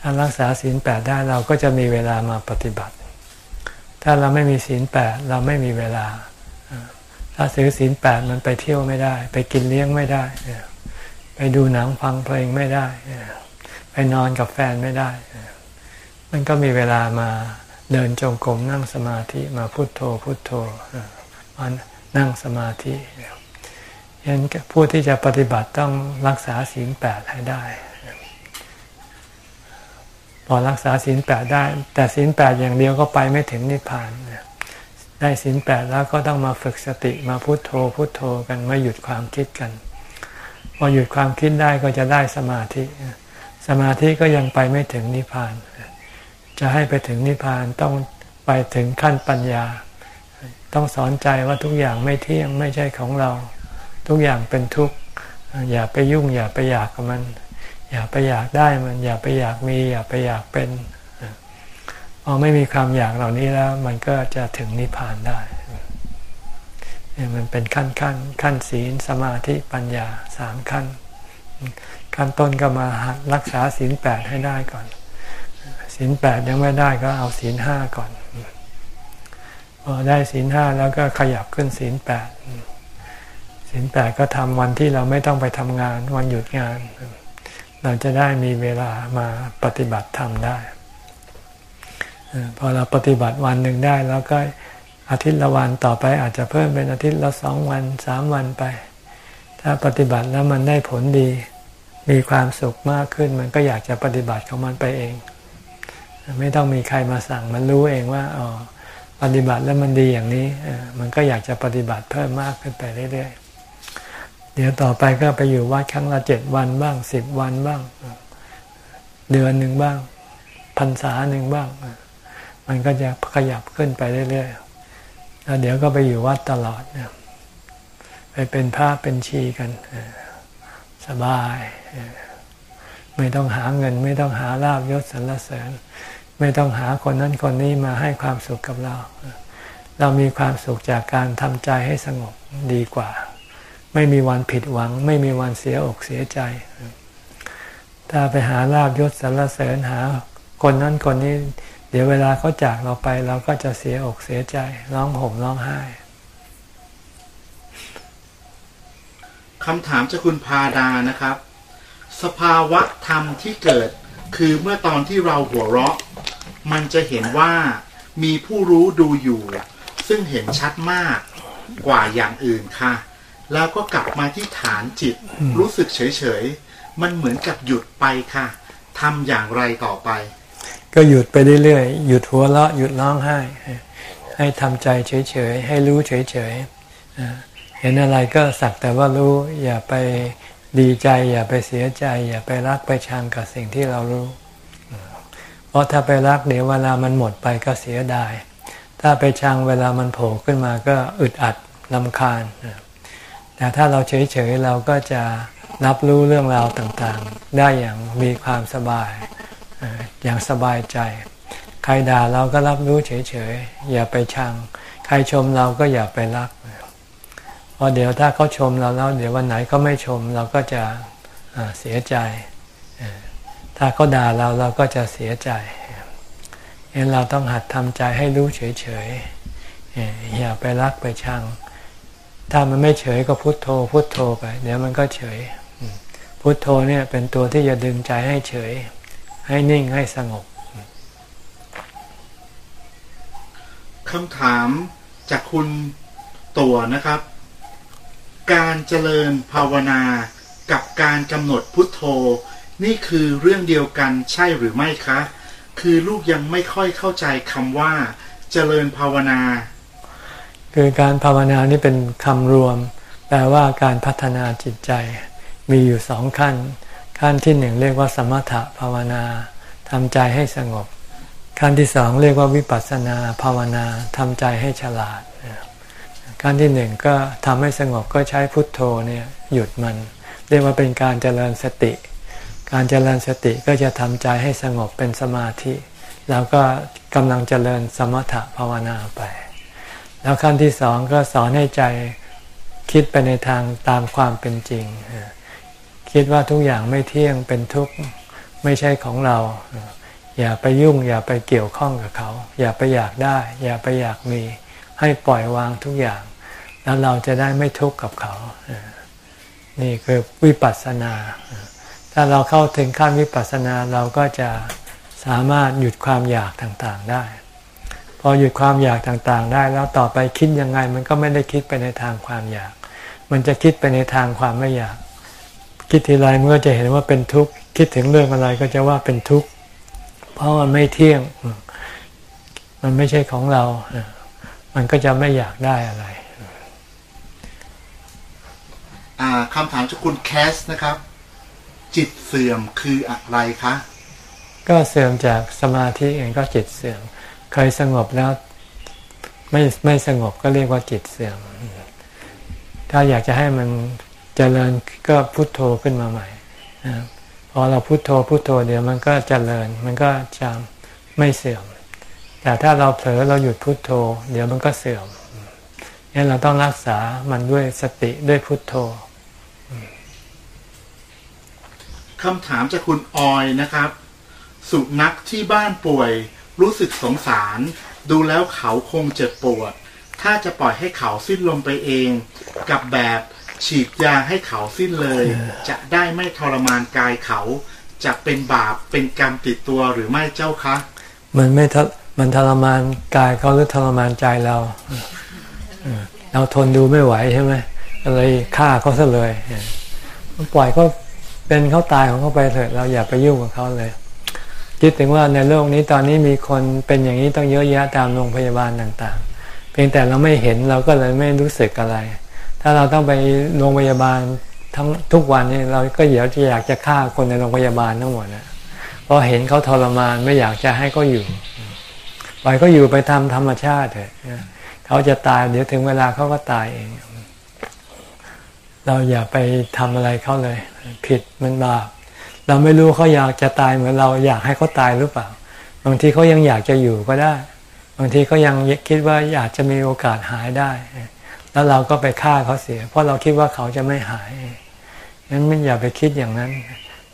ถ้ารักษาศีลแปดได้เราก็จะมีเวลามาปฏิบัติ ถ้าเราไม่มีศีลแปดเราไม่มีเวลา ถ้าซื้อศีลแปดมันไปเที่ยวไม่ได้ ไปกินเลี้ยงไม่ได้ ไปดูหนังฟังเพลงไม่ได้ ไปนอนกับแฟนไม่ได้ มันก็มีเวลามา เดินจงกรมนั่งสมาธิมาพุโทโธพุโทโธมานั่งสมาธิยันผู้ที่จะปฏิบัติต้องรักษาศีลแปดให้ได้ พอรักษาศีลแปดได้ แต่ศีลแปดอย่างเดียวก็ไปไม่ถึงนิพพานได้ศีลแปดแล้วก็ต้องมาฝึกสติมาพุโทโธพุโทโธกันมาหยุดความคิดกัน พอหยุดความคิดได้ก็จะได้สมาธิ สมาธิก็ยังไปไม่ถึงนิพพาน จะให้ไปถึงนิพพานต้องไปถึงขั้นปัญญา ต้องสอนใจว่าทุกอย่างไม่เที่ยงไม่ใช่ของเรา ทุกอย่างเป็นทุกข์อย่าไปยุ่งอย่าไปอยากกับมัน อย่าไปอยากได้มัน อย่าไปอยากมี อย่าไปอยากเป็นพอไม่มีความอยากเหล่านี้แล้ว มันก็จะถึงนิพพานได้เนี่ยมันเป็นขั้นขั้นขั้นศีลสมาธิปัญญาสามขั้น ขั้นต้นก็มารักษาศีลแปดให้ได้ก่อน ศีลแปดยังไม่ได้ก็เอาศีลห้าก่อน พอได้ศีลห้าแล้วก็ขยับขึ้นศีลแปดศีลแปดก็ทำวันที่เราไม่ต้องไปทำงานวันหยุดงาน เราจะได้มีเวลามาปฏิบัติธรรมได้พอเราปฏิบัติวันหนึ่งได้แล้วก็อาทิตย์ละวันต่อไปอาจจะเพิ่มเป็นอาทิตย์ละสองวันสามวันไป ถ้าปฏิบัติแล้วมันได้ผลดี มีความสุขมากขึ้นมันก็อยากจะปฏิบัติของมันไปเอง ไม่ต้องมีใครมาสั่ง มันรู้เองว่าอ๋อปฏิบัติแล้วมันดีอย่างนี้มันก็อยากจะปฏิบัติเพิ่มมากขึ้นไปเรื่อยๆ เดี๋ยวต่อไปก็ไปอยู่วัดครั้งละเจ็ดวันบ้างสิบวันบ้าง เดือนหนึ่งบ้างพรรษาหนึ่งบ้าง มันก็จะขยับขึ้นไปเรื่อยๆแล้วเดี๋ยวก็ไปอยู่วัดตลอดไปเป็นพระเป็นชีกันสบาย ไม่ต้องหาเงิน ไม่ต้องหาลาบยศสรรเสริญ ไม่ต้องหาคนนั้นคนนี้มาให้ความสุขกับเรา เรามีความสุขจากการทำใจให้สงบดีกว่า ไม่มีวันผิดหวัง ไม่มีวันเสียอกเสียใจ ถ้าไปหาลาบยศสรรเสริญหา คนนั้นคนนี้ เดี๋ยวเวลาเขาจากเราไป เราก็จะเสียอกเสียใจร้องห่มร้องไห้คำถามจากคุณพาดานะครับ สภาวะธรรมที่เกิด คือเมื่อตอนที่เราหัวเราะ มันจะเห็นว่ามีผู้รู้ดูอยู่ ซึ่งเห็นชัดมากกว่าอย่างอื่นค่ะ แล้วก็กลับมาที่ฐานจิต รู้สึกเฉยๆ มันเหมือนกับหยุดไปค่ะทำอย่างไรต่อไป ก็หยุดไปเรื่อยๆ หยุดหัวเราะหยุดร้องไห้ ให้ทำใจเฉยๆ ให้รู้เฉยๆเห็นอะไรก็สักแต่ว่ารู้อย่าไป ดีใจอย่าไปเสียใจ อย่าไปรักไปชังกับสิ่งที่เรารู้ เพราะถ้าไปรักเดี๋ยวเวลามันหมดไปก็เสียดาย ถ้าไปชังเวลามันโผล่ขึ้นมาก็อึดอัดลำคาญ แต่ถ้าเราเฉยๆเราก็จะรับรู้เรื่องราวต่างๆ ได้อย่างมีความสบาย อย่างสบายใจ ใครด่าเราก็รับรู้เฉยๆ อย่าไปชัง ใครชมเราก็อย่าไปรัก เพราะเดี๋ยวถ้าเขาชมเราแล้วเดี๋ยววันไหนเขาไม่ชมเราก็จะเสียใจ ถ้าเขาด่าเราเราก็จะเสียใจเห็นเราต้องหัดทำใจให้รู้เฉยๆอย่าไปรักไปชัง ถ้ามันไม่เฉยก็พุโทโธ พุโทโธไป เดี๋ยวมันก็เฉย พุโทโธเนี่ยเป็นตัวที่จะดึงใจให้เฉย ให้นิ่งให้สงบคำถามจากคุณตัวนะครับ การเจริญภาวนา กับการกำหนดพุทโธ นี่คือเรื่องเดียวกันใช่หรือไม่คะ คือลูกยังไม่ค่อยเข้าใจคำว่า เจริญภาวนา คือการภาวนานี่เป็นคำรวม แปลว่าการพัฒนาจิตใจ มีอยู่สองขั้น ขั้นที่หนึ่งเรียกว่าสมถะภาวนาทำใจให้สงบ ขั้นที่สองเรียกว่าวิปัสสนาภาวนาทำใจให้ฉลาด ขั้นที่หนึ่งก็ทำให้สงบก็ใช้พุทโธเนี่ยหยุดมัน เรียกว่าเป็นการเจริญสติ การเจริญสติก็จะทำใจให้สงบเป็นสมาธิ แล้วก็กำลังเจริญสมถะภาวนาไป แล้วขั้นที่สองก็สอนให้ใจคิดไปในทางตามความเป็นจริง คิดว่าทุกอย่างไม่เที่ยงเป็นทุกข์ไม่ใช่ของเรา อย่าไปยุ่ง อย่าไปเกี่ยวข้องกับเขา อย่าไปอยากได้ อย่าไปอยากมี ให้ปล่อยวางทุกอย่าง แล้วเราจะได้ไม่ทุกข์กับเขา นี่คือวิปัสสนา ถ้าเราเข้าถึงขั้นวิปัสสนาเราก็จะสามารถหยุดความอยากต่างๆได้ พอหยุดความอยากต่างๆ ได้แล้วต่อไปคิดยังไง มันก็ไม่ได้คิดไปในทางความอยาก มันจะคิดไปในทางความไม่อยาก คิดทีไรมันก็จะเห็นว่าเป็นทุกข์คิดถึงเรื่องอะไรก็จะว่าเป็นทุกข์เพราะมันไม่เที่ยง มันไม่ใช่ของเรา มันก็จะไม่อยากได้อะไรคำถามจากคุณแคสนะครับ จิตเสื่อมคืออะไรคะ ก็เสื่อมจากสมาธิเองก็จิตเสื่อม เคยสงบแล้วไม่ไม่สงบก็เรียกว่าจิตเสื่อม ถ้าอยากจะให้มันเจริญก็พุโทโธขึ้นมาใหม่พอเราพุโทโธพุโทโธเดี๋ยวมันก็เจริญ มันก็จะไม่เสื่อม แต่ถ้าเราเผลอเราหยุดพุโทโธ เดี๋ยวมันก็เสื่อมงั้นเราต้องรักษามันด้วยสติด้วยพุโทโธคำถามจากคุณออยนะครับ สุนัขที่บ้านป่วย รู้สึกสงสาร ดูแล้วเขาคงเจ็บปวด ถ้าจะปล่อยให้เขาสิ้นลมไปเอง กับแบบฉีดยาให้เขาสิ้นเลย จะได้ไม่ทรมานกายเขา จะเป็นบาปเป็นกรรมติดตัวหรือไม่เจ้าคะ มันไม่ท มันทรมานกายเขาหรือทรมานใจเรา เราทนดูไม่ไหวใช่ไหมอะไรฆ่าเขาซะเลยปล่อยเขาเป็นเขาตายของเขาไปเถอะเราอย่าไปยุ่งกับเขาเลยคิดถึงว่าในโลกนี้ตอนนี้มีคนเป็นอย่างนี้ต้องเยอะแยะตามโรงพยาบาลต่างๆ เพียงแต่เราไม่เห็นเราก็เลยไม่รู้สึกอะไร ถ้าเราต้องไปโรงพยาบาลทั้งทุกวันนี้เราก็เดี๋ยวจะอยากจะฆ่าคนในโรงพยาบาลทั้งหมดนะเพราะเห็นเขาทรมานไม่อยากจะให้เขาอยู่ ปล่อยเขาอยู่ไปทำธรรมชาติเถอะเขาจะตายเดี๋ยวถึงเวลาเขาก็ตายเอง เราอย่าไปทำอะไรเขาเลย ผิดมันบาปเราไม่รู้เขาอยากจะตายเหมือนเราอยากให้เขาตายหรือเปล่า บางทีเขายังอยากจะอยู่ก็ได้ บางทีเขายังคิดว่าอยากจะมีโอกาสหายได้ แล้วเราก็ไปฆ่าเขาเสีย เพราะเราคิดว่าเขาจะไม่หายงั้นไม่อย่าไปคิดอย่างนั้น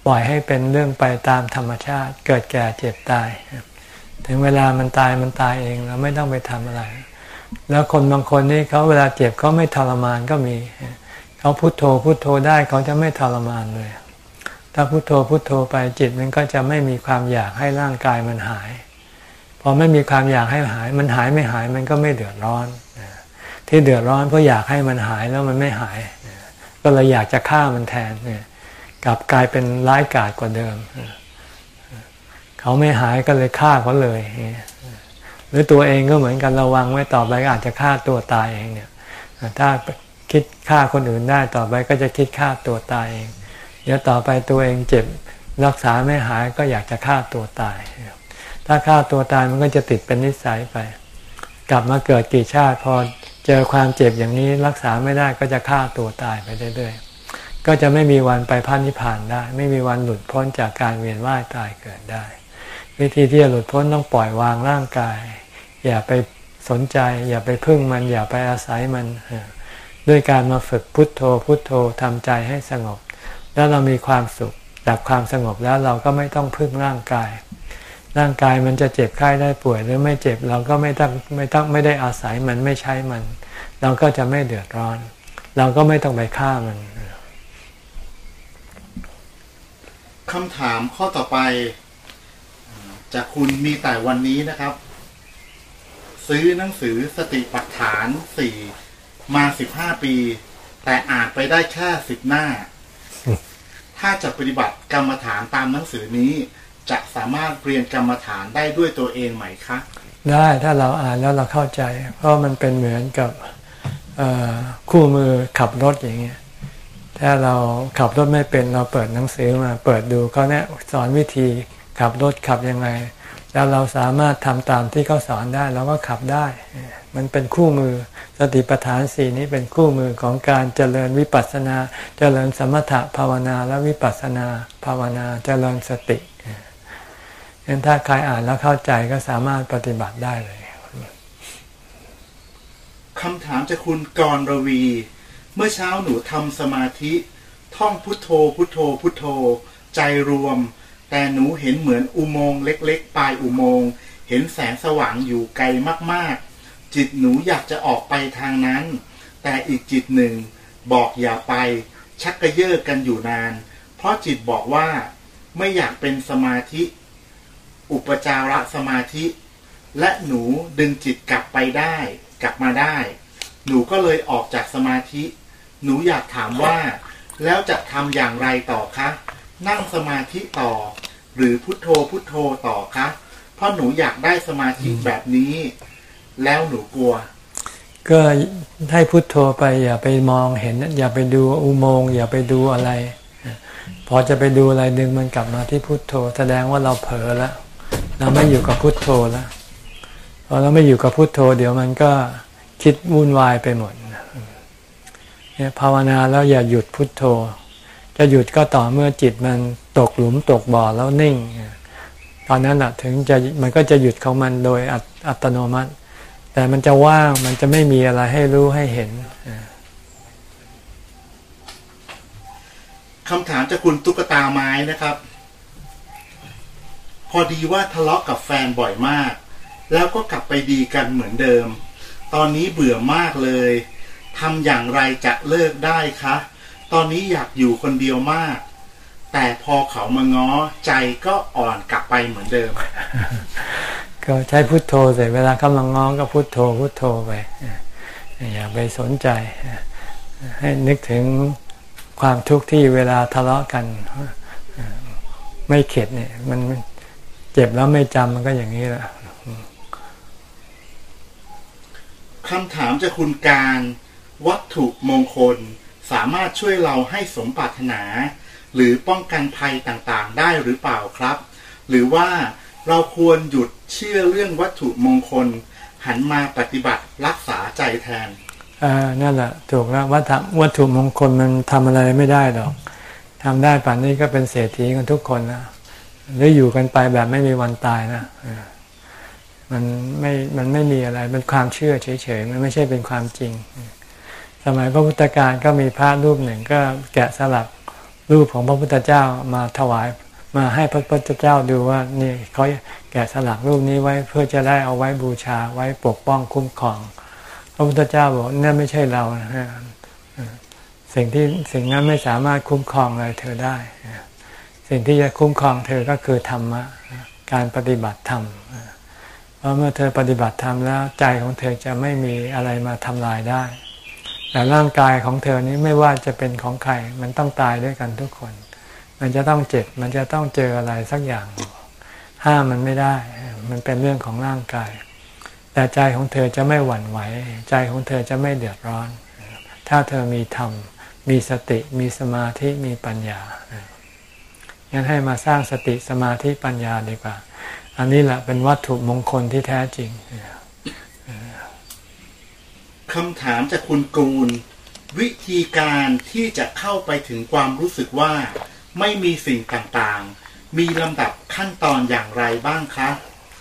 ปล่อยให้เป็นเรื่องไปตามธรรมชาติ เกิดแก่เจ็บตาย ถึงเวลามันตายมันตายเองเราไม่ต้องไปทำอะไร แล้วคนบางคนนี่เขาเวลาเจ็บเขาไม่ทรมานก็มีเขาพุโทโธพุโทโธได้เขาจะไม่ทรมานเลย ถ้าพุโทโธพุโทโธไปจิตมันก็จะไม่มีความอยากให้ร่างกายมันหายพอไม่มีความอยากให้หาย มันหายไม่หายมันก็ไม่เดือดร้อนที่เดือดร้อนเพราะอยากให้มันหายแล้วมันไม่หาย ก็เลยอยากจะฆ่ามันแทนเนี่ยกลับกลายเป็นร้ายกาจกว่าเดิม เขาไม่หายก็เลยฆ่าเขาเลย หรือตัวเองก็เหมือนกันระวังไว้ต่อไปอาจจะฆ่าตัวตายเองเนี่ย ถ้าคิดฆ่าคนอื่นได้ต่อไปก็จะคิดฆ่าตัวตายเอง เดี๋ยวต่อไปตัวเองเจ็บรักษาไม่หายก็อยากจะฆ่าตัวตาย ถ้าฆ่าตัวตายมันก็จะติดเป็นนิสัยไป กลับมาเกิดกี่ชาติพอเจอความเจ็บอย่างนี้รักษาไม่ได้ก็จะฆ่าตัวตายไปเรื่อยๆ ก็จะไม่มีวันไปพันนิพพานได้ ไม่มีวันหลุดพ้นจากการเวียนว่ายตายเกิดได้ วิธีที่จะหลุดพ้นต้องปล่อยวางร่างกาย อย่าไปสนใจ อย่าไปพึ่งมัน อย่าไปอาศัยมันด้วยการมาฝึกพุทโธ พุทโธทำใจให้สงบ แล้วเรามีความสุขจากความสงบแล้วเราก็ไม่ต้องพึ่งร่างกาย ร่างกายมันจะเจ็บไข้ได้ป่วยหรือไม่เจ็บเราก็ไม่ต้องไม่ต้องไม่ได้อาศัยมันไม่ใช้มัน เราก็จะไม่เดือดร้อน เราก็ไม่ต้องไปฆ่ามันคำถามข้อต่อไป จากคุณมีแต่วันนี้นะครับ ซื้อหนังสือสติปัฏฐานสี่มาสิบห้าปี แต่อ่านไปได้แค่สิบหน้า ถ้าจะปฏิบัติกรรมฐานตามหนังสือนี้ จะสามารถเรียนกรรมฐานได้ด้วยตัวเองไหมคะ ได้ถ้าเราอ่านแล้วเราเข้าใจ เพราะมันเป็นเหมือนกับคู่มือขับรถอย่างเงี้ยถ้าเราขับรถไม่เป็นเราเปิดหนังสือมา เปิดดูเขาแนะสอนวิธี ขับรถขับยังไง แล้วเราสามารถทำตามที่เขาสอนได้เราก็ขับได้ มันเป็นคู่มือสติปัฏฐานสี่นี้เป็นคู่มือของการเจริญวิปัสสนา เจริญสมถะภาวนาและวิปัสสนาภาวนาเจริญสติเห็นถ้าใครอ่านแล้วเข้าใจก็สามารถปฏิบัติได้เลยคำถามจากคุณกรรวี เมื่อเช้าหนูทำสมาธิ ท่องพุทโธพุทโธพุทโธ ใจรวม แต่หนูเห็นเหมือนอุโมงค์เล็กๆปลายอุโมงค์เห็นแสงสว่างอยู่ไกลมากๆ จิตหนูอยากจะออกไปทางนั้น แต่อีกจิตหนึ่งบอกอย่าไป ชักกระเยาะกันอยู่นาน เพราะจิตบอกว่าไม่อยากเป็นสมาธิ อุปจารสมาธิ และหนูดึงจิตกลับไปได้ กลับมาได้ หนูก็เลยออกจากสมาธิ หนูอยากถามว่า แล้วจะทำอย่างไรต่อคะ นั่งสมาธิต่อ หรือพุทโธพุทโธต่อคะเพราะหนูอยากได้สมาธิแบบนี้ แล้วหนูกลัว ก็ให้พุทโธไปอย่าไปมองเห็น อย่าไปดูอุโมงค์อย่าไปดูอะไร พอจะไปดูอะไรดึงมันกลับมาที่พุทโธ แสดงว่าเราเผลอแล้วเราไม่อยู่กับพุทโธแล้วพอเราไม่อยู่กับพุโทโธ เดี๋ยวมันก็คิดวุ่นวายไปหมดเนี่ยภาวนาแล้วอย่าหยุดพุดโทโธ จะหยุดก็ต่อเมื่อจิตมันตกหลุมตกบ่อแล้วนิ่ง ตอนนั้นถึงจะมันก็จะหยุดของมันโดยอัตโนมัติ แต่มันจะว่างมันจะไม่มีอะไรให้รู้ให้เห็นคำถามจากคุณตุ๊กตาไม้นะครับ พอดีว่าทะเลาะกับแฟนบ่อยมาก แล้วก็กลับไปดีกันเหมือนเดิม ตอนนี้เบื่อมากเลยทำอย่างไรจะเลิกได้คะ ตอนนี้อยากอยู่คนเดียวมาก แต่พอเขามาง้อใจก็อ่อนกลับไปเหมือนเดิม ก็ใช้พุทโธเสร็จเวลาเขามาง้อก็พุทโธพุทโธไป อย่าไปสนใจ ให้นึกถึงความทุกข์ที่เวลาทะเลาะกัน ไม่เข็ดเนี่ย มันเจ็บแล้วไม่จำมันก็อย่างนี้แหละคำถามจากคุณการวัตถุมงคล สามารถช่วยเราให้สมปรารถนา หรือป้องกันภัยต่างๆ ได้หรือเปล่าครับ หรือว่าเราควรหยุดเชื่อเรื่องวัตถุมงคล หันมาปฏิบัติรักษาใจแทนอ่านั่นแหละถูกแล้ววัตถุวัตถุมงคลมันทำอะไรไม่ได้หรอกทำได้ป่านนี้ก็เป็นเศรษฐีกันทุกคนนะหรืออยู่กันไปแบบไม่มีวันตายนะมันไม่ มันไม่มีอะไร เป็นความเชื่อเฉยๆ มันไม่ใช่เป็นความจริง สมัยพระพุทธการก็มีพระรูปหนึ่งก็แกะสลักรูปของพระพุทธเจ้ามาถวายมาให้พระพุทธเจ้าดูว่านี่เขาแกะสลักรูปนี้ไว้เพื่อจะได้เอาไว้บูชาไว้ปกป้องคุ้มครอง พระพุทธเจ้าบอกนั่นไม่ใช่เราสิ่งที่สิ่งนั้นไม่สามารถคุ้มครองอะไรเธอได้ สิ่งที่จะคุ้มครองเธอก็คือธรรมะการปฏิบัติธรรมเพราะเมื่อเธอปฏิบัติธรรมแล้วใจของเธอจะไม่มีอะไรมาทำลายได้ แต่ร่างกายของเธอนี้ไม่ว่าจะเป็นของใครมันต้องตายด้วยกันทุกคน มันจะต้องเจ็บ มันจะต้องเจออะไรสักอย่าง ห้ามมันไม่ได้ มันเป็นเรื่องของร่างกาย แต่ใจของเธอจะไม่หวั่นไหว ใจของเธอจะไม่เดือดร้อน ถ้าเธอมีธรรม มีสติ มีสมาธิ มีปัญญางั้นให้มาสร้างสติสมาธิปัญญาดีกว่า อันนี้แหละเป็นวัตถุมงคลที่แท้จริง คำถามจากคุณกูล วิธีการที่จะเข้าไปถึงความรู้สึกว่า ไม่มีสิ่งต่างๆ มีลำดับขั้นตอนอย่างไรบ้างคะ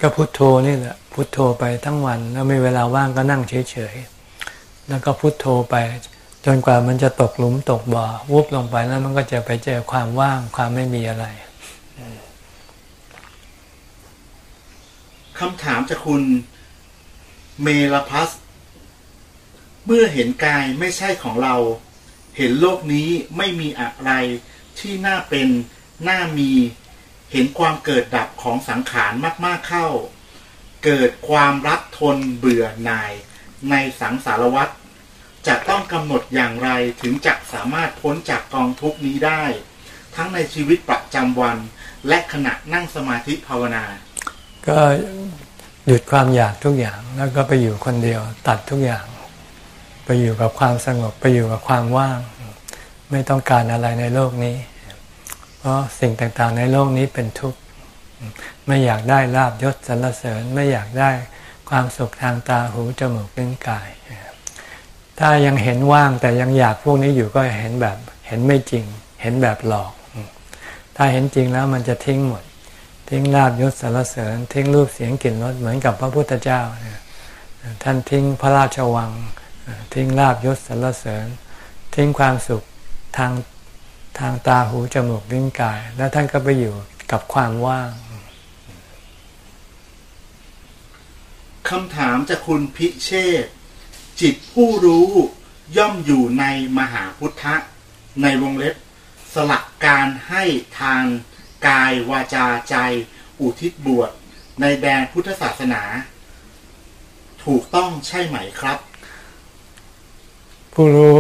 ก็พุโทโธนี่แหละพุโทโธไปทั้งวัน แล้วมีเวลาว่างก็นั่งเฉยๆแล้วก็พุโทโธไป จนกว่ามันจะตกหลุมตกบ่อวุบลงไปแล้วมันก็จะไปเจอความว่างความไม่มีอะไรคำถามจากคุณเมลพัส เมื่อเห็นกายไม่ใช่ของเรา เห็นโลกนี้ไม่มีอะไรที่น่าเป็นน่ามี เห็นความเกิดดับของสังขารมาก ๆเข้า เกิดความรักทนเบื่อหน่าย ในสังสารวัฏจะต้องกำหนดอย่างไรถึงจะสามารถพ้นจากกองทุกนี้ได้ ทั้งในชีวิตประจำวัน และขณะนั่งสมาธิภาวนา ก็หยุดความอยากทุกอย่างแล้วก็ไปอยู่คนเดียวตัดทุกอย่าง อยู่กับความสงบไปอยู่กับความว่าง ไม่ต้องการอะไรในโลกนี้ เพราะสิ่งต่างๆในโลกนี้เป็นทุกข์ไม่อยากได้ลาบยศสรรเสริญไม่อยากได้ความสุขทางตาหูจมูกลิ้นกาย ถ้ายังเห็นว่างแต่ยังอยากพวกนี้อยู่ก็เห็นแบบเห็นไม่จริง เห็นแบบหลอก ถ้าเห็นจริงแล้วมันจะทิ้งหมด ทิ้งลาบยศสารเสริญ ทิ้งรูปเสียงกลิ่นรสเหมือนกับพระพุทธเจ้า ท่านทิ้งพระราชวัง ทิ้งลาบยศสารเสริญ ทิ้งความสุขทางทางตาหูจมูกลิ้นกาย แล้วท่านก็ไปอยู่กับความว่างคำถามจากคุณพิเชษจิตผู้รู้ย่อมอยู่ในมหาพุทธะ ในวงเล็บ สลักการให้ทางกายวาจาใจ อุทิศบวชในแดนพุทธศาสนา ถูกต้องใช่ไหมครับ ผู้รู้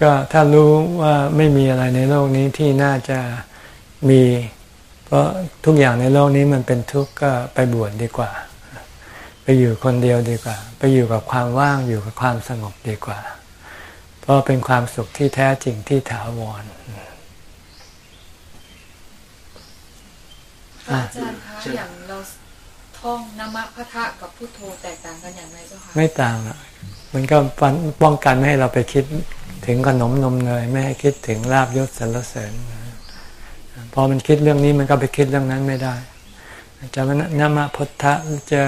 ก็ถ้ารู้ว่าไม่มีอะไรในโลกนี้ที่น่าจะมี เพราะทุกอย่างในโลกนี้มันเป็นทุกข์ก็ไปบวชดดีกว่า ไปอยู่คนเดียวดีกว่า ไปอยู่กับความว่างอยู่กับความสงบดีกว่า เพราะเป็นความสุขที่แท้จริงที่ถาวรพระอาจารย์คะอย่างเราท่องนามะพะทะกับพุทโธแตกต่างกันอย่างไรเจ้าคะไม่ต่างอะ มันก็ป้องกันไม่ให้เราไปคิดถึงขนมนมเนยไม่ให้คิดถึงลาบยศสรรเสริญพอมันคิดเรื่องนี้มันก็ไปคิดเรื่องนั้นไม่ได้ จะนามะพุทธะจะ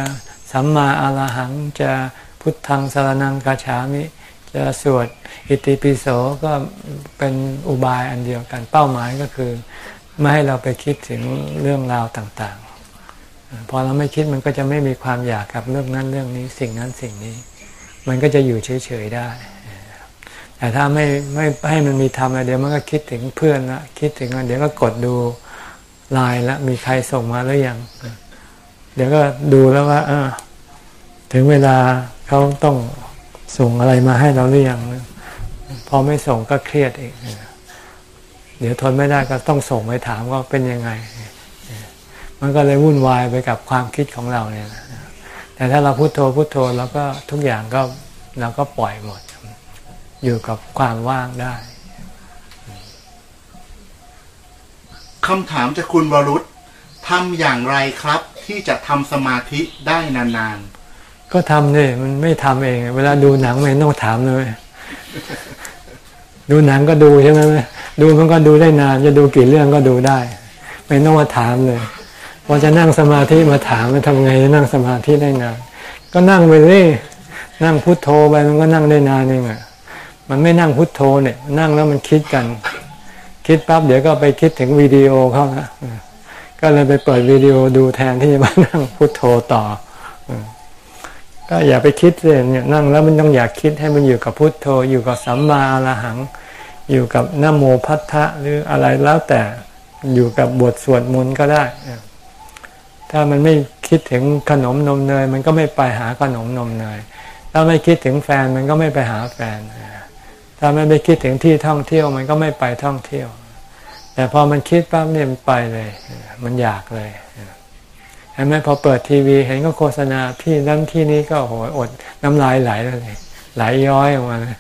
สัมมาอรหังจะพุทธังสารนังกาฉามิ จะสวดอิติปิโสก็เป็นอุบายอันเดียวกันเป้าหมายก็คือ ไม่ให้เราไปคิดถึงเรื่องราวต่างๆ พอเราไม่คิดมันก็จะไม่มีความอยากกับเรื่องนั้นเรื่องนี้สิ่งนั้นสิ่งนี้ มันก็จะอยู่เฉยๆได้ แต่ถ้าไม่ไม่ให้มันมีทำอะไรเดี๋ยวมันก็คิดถึงเพื่อนละคิดถึงเดี๋ยวก็กดดูไลน์ละมีใครส่งมาหรือยัง เดี๋ยวก็ดูแล้วว่า เออ ถึงเวลาเขาต้องส่งอะไรมาให้เราหรือยังพอไม่ส่งก็เครียดอีกเดี๋ยวทนไม่ได้ก็ต้องส่งไปถามว่าเป็นยังไง มันก็เลยวุ่นวายไปกับความคิดของเราเนี่ย แต่ถ้าเราพุโทโธพุโทโธแล้วก็ทุกอย่างก็เราก็ปล่อยหมด อยู่กับความว่างได้คำถามจากคุณวรุษทำอย่างไรครับ ที่จะทำสมาธิได้นานก็ทำเนี่ยมันไม่ทำเอง เวลาดูหนังไม่ต้องถามเลย ดูหนังก็ดูใช่ไหมดูมันก็ดูได้นาน จะดูกี่เรื่องก็ดูได้ ไม่ต้องมาถามเลย พอจะนั่งสมาธิมาถามมันทำไงจะนั่งสมาธิได้นานก็นั่งไปเลยนั่งพุทโธไปมันก็นั่งได้นานเองอะมันไม่นั่งพุทโธเนี่ย นั่งแล้วมันคิดกัน คิดปั๊บเดี๋ยวก็ไปคิดถึงวิดีโอเขานะก็เลยไปเปิดวิดีโอดูแทนที่จะมานั่งพุทโธต่อก็อย่าไปคิดเลยเนี่ยนั่งแล้วมันต้องอยากคิดให้มันอยู่กับพุทโธ อยู่กับสัมมาอรหัง อยู่กับนโมพัทธะหรืออะไรแล้วแต่อยู่กับบทสวดมนต์ก็ได้ ถ้ามันไม่คิดถึงขนมนมเนย มันก็ไม่ไปหาขนมนมเนย ถ้าไม่คิดถึงแฟนมันก็ไม่ไปหาแฟน ถ้าไม่ไปคิดถึงที่ท่องเที่ยว มันก็ไม่ไปท่องเที่ยว แต่พอมันคิดปั๊บเนี่ยมันไปเลย มันอยากเลยเห็นไหมพอเปิดทีวี เห็นก็โฆษณาที่นั้นที่นี้ก็โหอดน้ำลายไหลเลยไหลย้อยออกมาเลย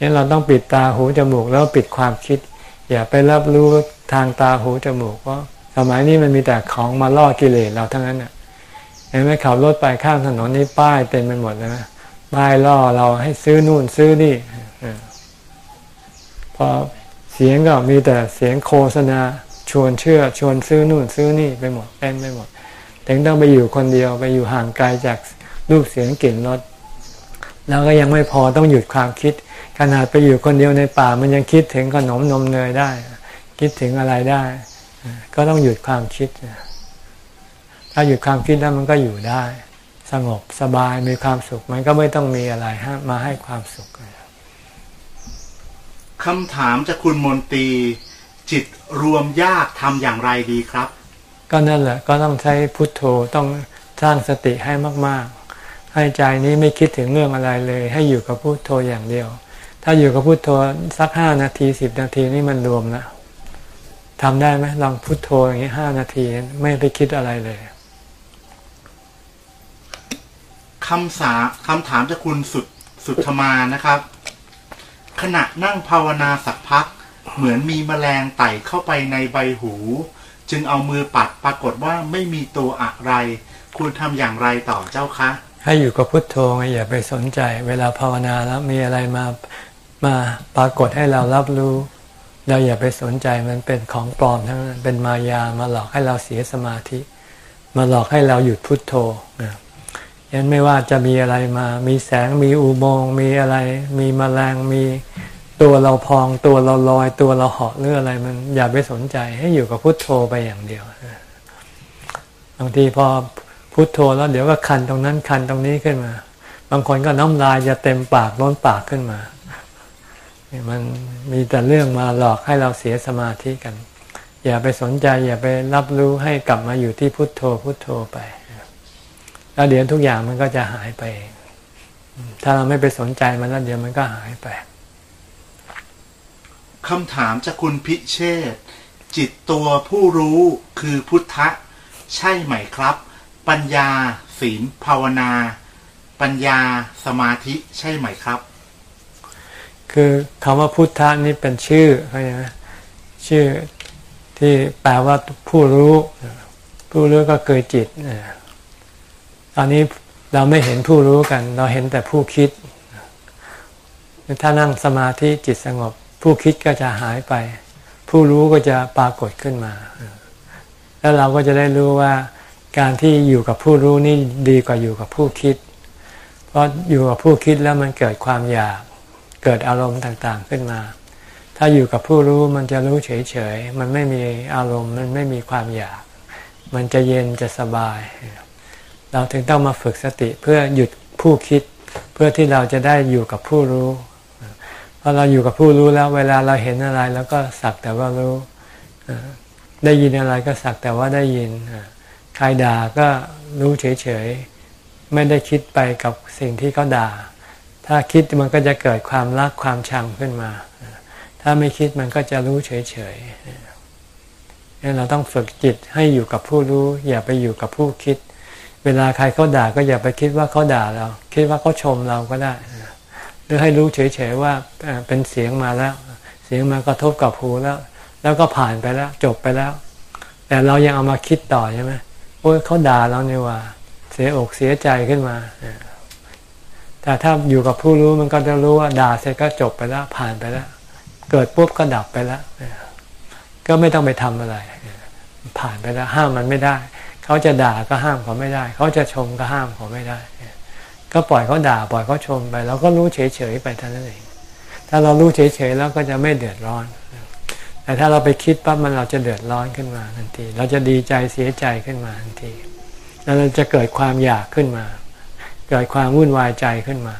นี่เราต้องปิดตาหูจมูกแล้วปิดความคิด อย่าไปรับรู้ทางตาหูจมูกเพราะ สมัยนี้มันมีแต่ของมาล่อกิเลสเราทั้งนั้นน่ะเห็นไหมขับรถไปข้ามถนนนี่ป้ายเต็มไปหมดเลยนะป้ายล่อเราให้ซื้อนู่นซื้อนี่พอเสียงก็มีแต่เสียงโฆษณาชวนเชื่อ ชวนซื้อนู่นซื้อนี่ไปหมดเต็มไปหมดถึงต้องไปอยู่คนเดียวไปอยู่ห่างไกลจากรูปเสียงกลิ่นรสแล้วก็ยังไม่พอต้องหยุดความคิด ขนาดไปอยู่คนเดียวในป่ามันยังคิดถึงขนมนมเนยได้ คิดถึงอะไรได้ ก็ต้องหยุดความคิด ถ้าหยุดความคิดแล้วมันก็อยู่ได้ สงบสบายมีความสุข มันก็ไม่ต้องมีอะไรฮะมาให้ความสุขคำถามจากคุณมนตรีจิตรวมยากทำอย่างไรดีครับ ก็นั่นแหละก็ต้องใช้พุทโธต้องสร้างสติให้มาก ๆ ให้ใจนี้ไม่คิดถึงเรื่องอะไรเลย ให้อยู่กับพุทโธอย่างเดียว ถ้าอยู่กับพุทโธสักห้านาทีสิบนาทีนี่มันรวมแล้ว ทำได้ไหมลองพุทโธอย่างนี้ห้านาทีไม่ไปคิดอะไรเลยคำสาคำถามจากคุณสุดสุดธมานะครับ ขณะนั่งภาวนาสักพัก เหมือนมีแมลงไต่เข้าไปในใบหู จึงเอามือปัดปรากฏว่าไม่มีตัวอะไรควรทำอย่างไรต่อเจ้าคะ ให้อยู่กับพุทโธไงอย่าไปสนใจ เวลาภาวนาแล้วมีอะไรมามาปรากฏให้เรารับรู้ เราอย่าไปสนใจมันเป็นของปลอมทั้งนั้นเป็นมายามาหลอกให้เราเสียสมาธิ มาหลอกให้เราหยุดพุทโธยันไม่ว่าจะมีอะไรมา มีแสงมีอุโมงค์มีอะไร มีมแมลงมีตัวเราพองตัวเราลอยตัวเราเหาะหรืออะไรมันอย่าไปสนใจให้อยู่กับพุทโธไปอย่างเดียวบางทีพอพุทโธแล้วเดี๋ยวก็คันตรงนั้นคันตรงนี้ขึ้นมา บางคนก็น้ำลายจะเต็มปากล้นปากขึ้นมา มันมีแต่เรื่องมาหลอกให้เราเสียสมาธิกัน อย่าไปสนใจ อย่าไปรับรู้ให้กลับมาอยู่ที่พุทโธพุทโธไป แล้วเดี๋ยวทุกอย่างมันก็จะหายไป ถ้าเราไม่ไปสนใจมันแล้วเดี๋ยวมันก็หายไปคำถามจากคุณพิเชษจิตตัวผู้รู้คือพุทธะ ใช่ไหมครับ ปัญญาศีลภาวนา ปัญญาสมาธิใช่ไหมครับ คือคำว่าพุทธะนี่เป็นชื่อเข้าใจไหมชื่อที่แปลว่าผู้รู้ ผู้รู้ก็คือจิตตอนนี้เราไม่เห็นผู้รู้กัน เราเห็นแต่ผู้คิด ถ้านั่งสมาธิจิตสงบ ผู้คิดก็จะหายไป ผู้รู้ก็จะปรากฏขึ้นมา แล้วเราก็จะได้รู้ว่าการที่อยู่กับผู้รู้นี่ดีกว่าอยู่กับผู้คิด เพราะอยู่กับผู้คิดแล้วมันเกิดความอยาก เกิดอารมณ์ต่างๆขึ้นมา ถ้าอยู่กับผู้รู้มันจะรู้เฉยๆ มันไม่มีอารมณ์ มันไม่มีความอยาก มันจะเย็นจะสบาย เราถึงต้องมาฝึกสติเพื่อหยุดผู้คิด เพื่อที่เราจะได้อยู่กับผู้รู้พอเราอยู่กับผู้รู้แล้วเวลาเราเห็นอะไรแล้วก็สักแต่ว่ารู้ ได้ยินอะไรก็สักแต่ว่าได้ยิน ใครด่าก็รู้เฉยๆ ไม่ได้คิดไปกับสิ่งที่เขาด่า ถ้าคิดมันก็จะเกิดความรักความชังขึ้นมา ถ้าไม่คิดมันก็จะรู้เฉยๆนี่เราต้องฝึกจิตให้อยู่กับผู้รู้ อย่าไปอยู่กับผู้คิด เวลาใครเขาด่าก็อย่าไปคิดว่าเขาด่าเรา คิดว่าเขาชมเราก็ได้ หรือให้รู้เฉยๆว่าเป็นเสียงมาแล้ว เสียงมากระทบกับหูแล้ว แล้วก็ผ่านไปแล้วจบไปแล้ว แต่เรายังเอามาคิดต่อใช่ไหมโอ้ยเขาด่าเราเนี่ยว่า เสียอกเสียใจขึ้นมา แต่ถ้าอยู่กับผู้รู้มันก็จะรู้ว่าด่าเสร็จก็จบไปแล้วผ่านไปแล้ว เกิดปุ๊บก็ดับไปแล้ว ก็ไม่ต้องไปทำอะไร ผ่านไปแล้วห้ามมันไม่ได้ เขาจะด่าก็ห้ามเขาไม่ได้ เขาจะชมก็ห้ามเขาไม่ได้ ก็ปล่อยเขาด่าปล่อยเขาชมไปเราก็รู้เฉยๆไปเท่านั้นเอง ถ้าเรารู้เฉยๆแล้วก็จะไม่เดือดร้อน แต่ถ้าเราไปคิดปั๊บมันเราจะเดือดร้อนขึ้นมาทันที เราจะดีใจเสียใจขึ้นมาทันที แล้วเราจะเกิดความอยากขึ้นมา เกิดความวุ่นวายใจขึ้นมา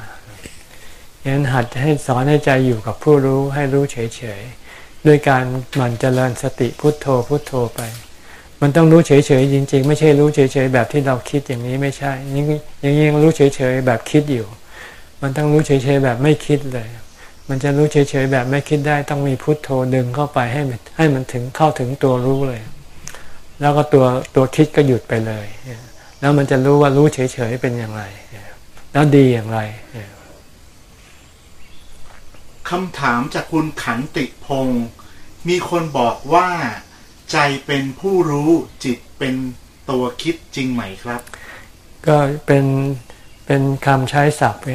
อย่างนั้นหัดให้สอนให้ใจอยู่กับผู้รู้ให้รู้เฉยๆด้วยการหมั่นเจริญสติพุทโธพุทโธไป มันต้องรู้เฉยๆจริง ๆ ไม่ใช่รู้เฉยๆแบบที่เราคิดอย่างนี้ไม่ใช่ยังยังยังรู้เฉยๆแบบคิดอยู่ มันต้องรู้เฉยๆแบบไม่คิดเลย มันจะรู้เฉยๆแบบไม่คิดได้ ต้องมีพุทโธดึงเข้าไปให้มันให้มันถึงเข้าถึงตัวรู้เลย แล้วก็ตัวตัวคิดก็หยุดไปเลย แล้วมันจะรู้ว่ารู้เฉยๆเป็นอย่างไร แล้วดีอย่างไรคำถามจากคุณขันติพงศ์มีคนบอกว่า ใจเป็นผู้รู้จิตเป็นตัวคิดจริงไหมครับ ก็เป็นเป็นคำใช้ศัพท์ไง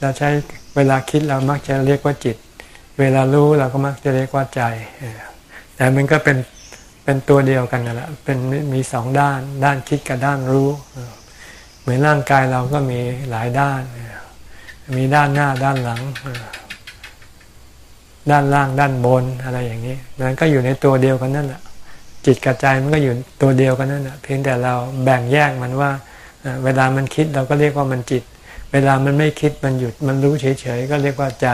เราใช้เวลาคิดเรามักจะเรียกว่าจิต เวลารู้เราก็มักจะเรียกว่าใจเออแต่มันก็เป็นเป็นตัวเดียวกันนั่นแหละเป็นมีสองด้านด้านคิดกับด้านรู้ เหมือนร่างกายเราก็มีหลายด้าน มีด้านหน้าด้านหลัง ด้านล่างด้านบนอะไรอย่างนี้มันก็อยู่ในตัวเดียวกันนั่นแหละจิตกับใจมันก็อยู่ตัวเดียวกันนั่นแหละเพียงแต่เราแบ่งแยกมันว่า เวลามันคิดเราก็เรียกว่ามันจิต เวลามันไม่คิดมันหยุดมันรู้เฉยๆก็เรียกว่าใจ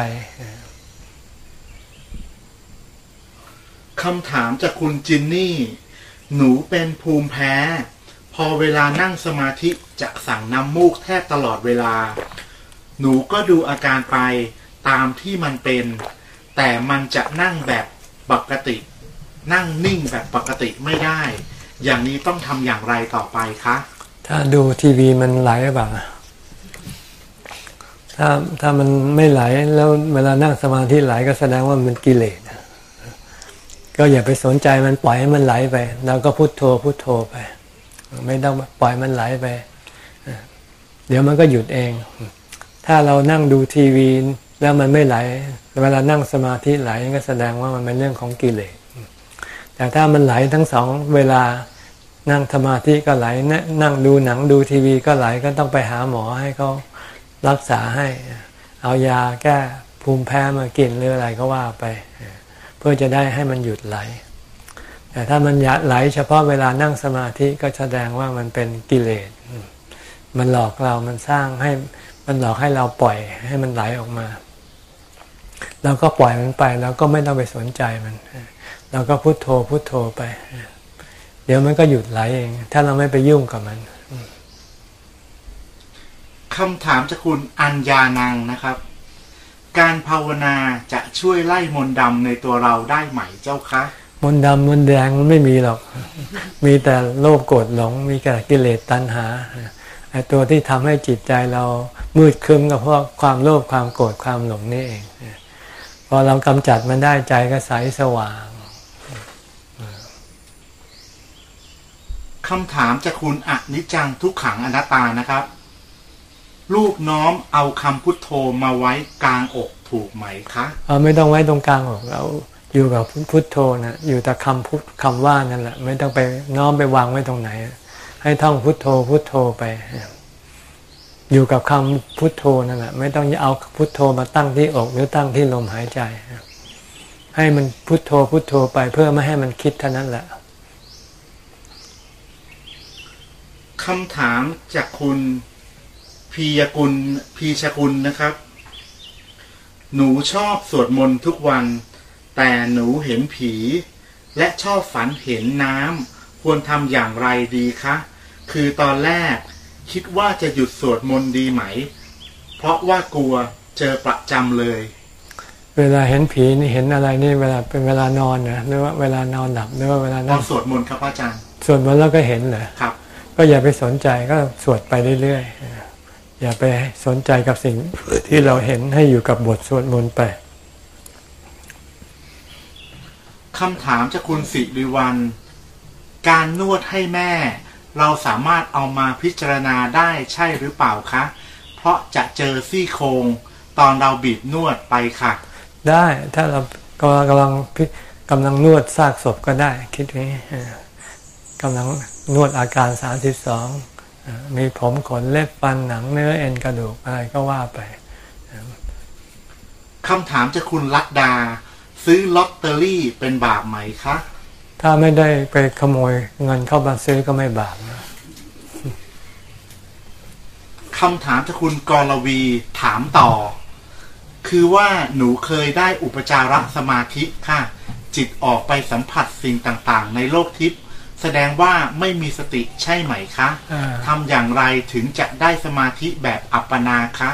คำถามจากคุณจินนี่ หนูเป็นภูมิแพ้ อเวลานั่งสมาธิจะสั่งน้ำมูกแทบตลอดเวลา หนูก็ดูอาการไปตามที่มันเป็น แต่มันจะนั่งแบบปกติ นั่งนิ่งแบบปกติไม่ได้ อย่างนี้ต้องทำอย่างไรต่อไปคะ ถ้าดูทีวีมันไหลหรือเปล่าถ้าถ้ามันไม่ไหลแล้วเวลานั่งสมาธิไหลก็แสดงว่ามันกิเลสก็อย่าไปสนใจมันปล่อยให้มันไหลไปเราก็พุโทโธพุโทโธไป ไม่ต้องปล่อยมันไหลไป เดี๋ยวมันก็หยุดเอง ถ้าเรานั่งดูทีวีแล้วมันไม่ไหล เวลานั่งสมาธิไหลก็แสดงว่ามันเป็นเรื่องของกิเลส แต่ถ้ามันไหลทั้งสองเวลานั่งสมาธิก็ไหลนนั่งดูหนังดูทีวีก็ไหลก็ต้องไปหาหมอให้เขารักษาให้ เอายาแก้ภูมิแพ้มากินหรืออะไรก็ว่าไป เพื่อจะได้ให้มันหยุดไหล แต่ถ้ามันไหลเฉพาะเวลานั่งสมาธิก็แสดงว่ามันเป็นกิเลส มันหลอกเรา มันสร้างให้มันหลอกให้เราปล่อยให้มันไหลออกมา เราก็ปล่อยมันไปแล้วก็ไม่ต้องไปสนใจมัน เราก็พุโทโธพุโทโธไป เดี๋ยวมันก็หยุดไหลเอง ถ้าเราไม่ไปยุ่งกับมันคำถามจากคุณอัญญานังนะครับ การภาวนาจะช่วยไล่มนต์ดำในตัวเราได้ไหมเจ้าคะ มนต์ดำมนต์แดงมันไม่มีหรอก มีแต่โลภโกรธหลง มีแต่กิเลสตัณหาไอ้ตัวที่ทำให้จิตใจเรามืดครึ้มก็เพราะความโลภความโกรธความหลงนี่เองพอเรากำจัดมันได้ใจก็ใสสว่างคำถามจากคุณอนิจจังทุกขังอนัตตานะครับ ลูกน้อมเอาคำพุทโธมาไว้กลางอกถูกไหมคะ เอาไม่ต้องไว้ตรงกลางหรอกเรา อยู่กับพุทโธนะอยู่แต่คำพุทคำว่านั่นแหละ ไม่ต้องไปน้อมไปวางไว้ตรงไหน ให้ท่องพุทโธพุทโธไป อยู่กับคำพุทโธนั่นแหละ ไม่ต้องเอาพุทโธมาตั้งที่อกหรือตั้งที่ลมหายใจ ให้มันพุทโธพุทโธไปเพื่อไม่ให้มันคิดเท่านั้นแหละคำถามจากคุณพียกุลพีชกุลนะครับ หนูชอบสวดมนต์ทุกวัน แต่หนูเห็นผี และชอบฝันเห็นน้ำควรทำอย่างไรดีคะ คือตอนแรก คิดว่าจะหยุดสวดมนต์ดีไหม เพราะว่ากลัวเจอประจำเลย เวลาเห็นผีนี่เห็นอะไรนี่เวลาเป็นเวลานอนนะหรือว่าเวลานอนหลับหรือว่าเวลาตนั่องนสวดมนต์ครับอาจารย์สวดมนต์แล้วก็เห็นเหรอครับ ก็อย่าไปสนใจก็สวดไปเรื่อยๆอย่าไปสนใจกับสิ่งที่เราเห็นให้อยู่กับบทสวดมนต์ไป คำถามจากคุณสิริวัลการนวดให้แม่ เราสามารถเอามาพิจารณาได้ใช่หรือเปล่าคะ เพราะจะเจอซี่โครงตอนเราบีบนวดไปค่ะ ได้ถ้าเรากำลังกำลังกำลังนวดซากศพก็ได้ คิดนี้กำลังนวดอาการสามสิบสองมีผมขนเล็บฟันหนังเนื้อเอ็นกระดูกอะไรก็ว่าไปคำถามจากคุณลัดดา ซื้อลอตเตอรี่เป็นบาปไหมคะ ถ้าไม่ได้ไปขโมยเงินเข้ามาซื้อก็ไม่บาปนะคำถามจากคุณกรวีถามต่อ คือว่าหนูเคยได้อุปจารสมาธิค่ะ จิตออกไปสัมผัสสิ่งต่างๆ ในโลกทิพย์แสดงว่าไม่มีสติใช่ไหมคะอ่าทำอย่างไรถึงจะได้สมาธิแบบอัปปนาคะ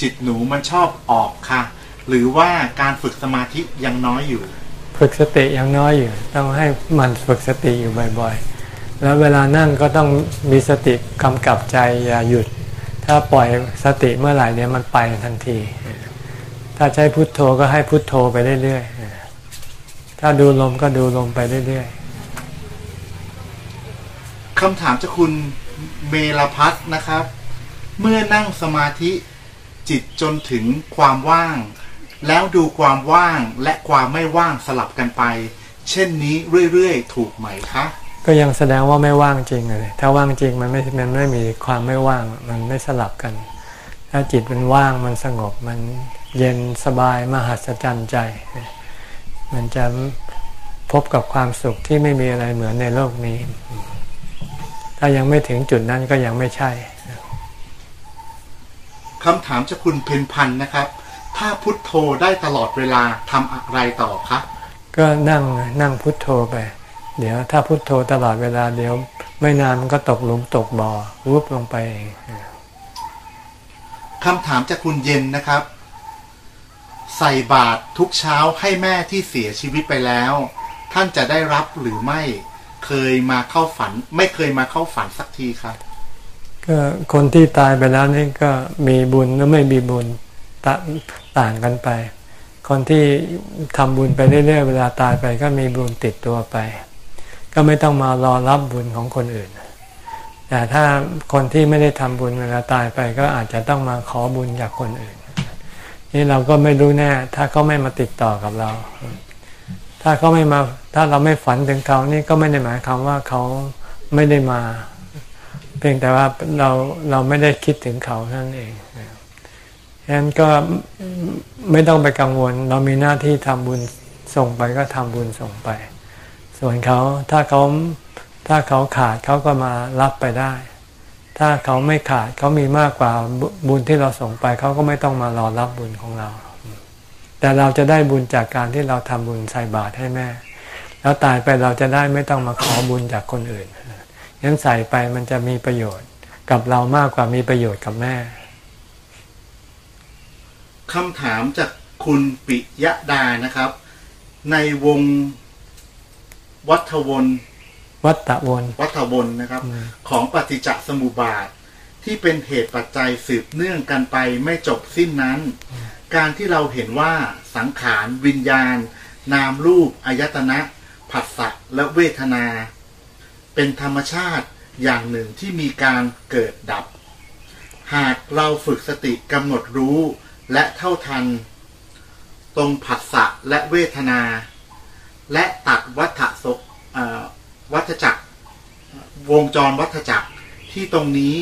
จิตหนูมันชอบออกค่ะ หรือว่าการฝึกสมาธิยังน้อยอยู่ ฝึกสติอย่างน้อยอยู่ ต้องให้มันฝึกสติอยู่บ่อยๆ แล้วเวลานั่งก็ต้องมีสติกำกับใจอย่าหยุด ถ้าปล่อยสติเมื่อไหร่เนี่ยมันไปทันที ถ้าใช้พุทโธก็ให้พุทโธไปเรื่อยๆ ถ้าดูลมก็ดูลมไปเรื่อยคำถามจากคุณเมลพัฒน์นะครับ เมื่อนั่งสมาธิจิตจนถึงความว่าง แล้วดูความว่างและความไม่ว่างสลับกันไป เช่นนี้เรื่อยๆ ถูกไหมคะ ก็ยังแสดงว่าไม่ว่างจริงเลยถ้าว่างจริงมันไม่มันไม่มีความไม่ว่างมันไม่สลับกัน ถ้าจิตมันว่างมันสงบมันเย็นสบายมหัศจรรย์ใจ มันจะพบกับความสุขที่ไม่มีอะไรเหมือนในโลกนี้ ถ้ายังไม่ถึงจุดนั้นก็ยังไม่ใช่คำถามจากคุณเพนพันธ์นะครับ ถ้าพุทโธได้ตลอดเวลาทำอะไรต่อคะก็นั่งนั่งพุทโธไป เดี๋ยวถ้าพุทโธตลอดเวลาเดี๋ยว ไม่นานมันก็ตกหลุมตกบ่อวุบลงไปเองคำถามจากคุณเย็นนะครับ ใส่บาตรทุกเช้าให้แม่ที่เสียชีวิตไปแล้ว ท่านจะได้รับหรือไม่เคยมาเข้าฝัน ไม่เคยมาเข้าฝันสักทีครับก็คนที่ตายไปแล้วนี่ก็มีบุญหรือไม่มีบุญ ต่างกันไป คนที่ทำบุญไปเรื่อยๆ เวลาตายไปก็มีบุญติดตัวไป ก็ไม่ต้องมารอรับบุญของคนอื่น แต่ถ้าคนที่ไม่ได้ทำบุญเวลาตายไปก็อาจจะต้องมาขอบุญจากคนอื่น นี่เราก็ไม่รู้แน่ ถ้าเขาไม่มาติดต่อกับเรา ถ้าเขาไม่มา ถ้าเราไม่ฝันถึงเขานี่ก็ไม่ได้หมายความว่าเขาไม่ได้มา เพียงแต่ว่าเราเราไม่ได้คิดถึงเขาเท่านั้นเอง ฉะนั้นก็ไม่ต้องไปกังวล เรามีหน้าที่ทำบุญส่งไปก็ทำบุญส่งไป ส่วนเขาถ้าเขาถ้าเขาขาดเขาก็มารับไปได้ ถ้าเขาไม่ขาดเขามีมากกว่าบุญที่เราส่งไปเขาก็ไม่ต้องมารอรับบุญของเรา แต่เราจะได้บุญจากการที่เราทำบุญใส่บาตรให้แม่ แล้วตายไปเราจะได้ไม่ต้องมาขอบุญจากคนอื่นงั้นใส่ไปมันจะมีประโยชน์กับเรามากกว่ามีประโยชน์กับแม่ คำถามจากคุณปิยดานะครับ ในวงวัฏวนวัตตะวนวัฏวนนะครับ ของปฏิจจสมุปบาท ที่เป็นเหตุปัจจัยสืบเนื่องกันไปไม่จบสิ้นนั้น การที่เราเห็นว่าสังขารวิญญาณ นามรูปอายตนะผัสสะและเวทนา เป็นธรรมชาติอย่างหนึ่งที่มีการเกิดดับ หากเราฝึกสติกำหนดรู้ และเท่าทัน ตรงผัสสะและเวทนา และตัดวัฏศกวัฏจักร วงจรวัฏจักรที่ตรงนี้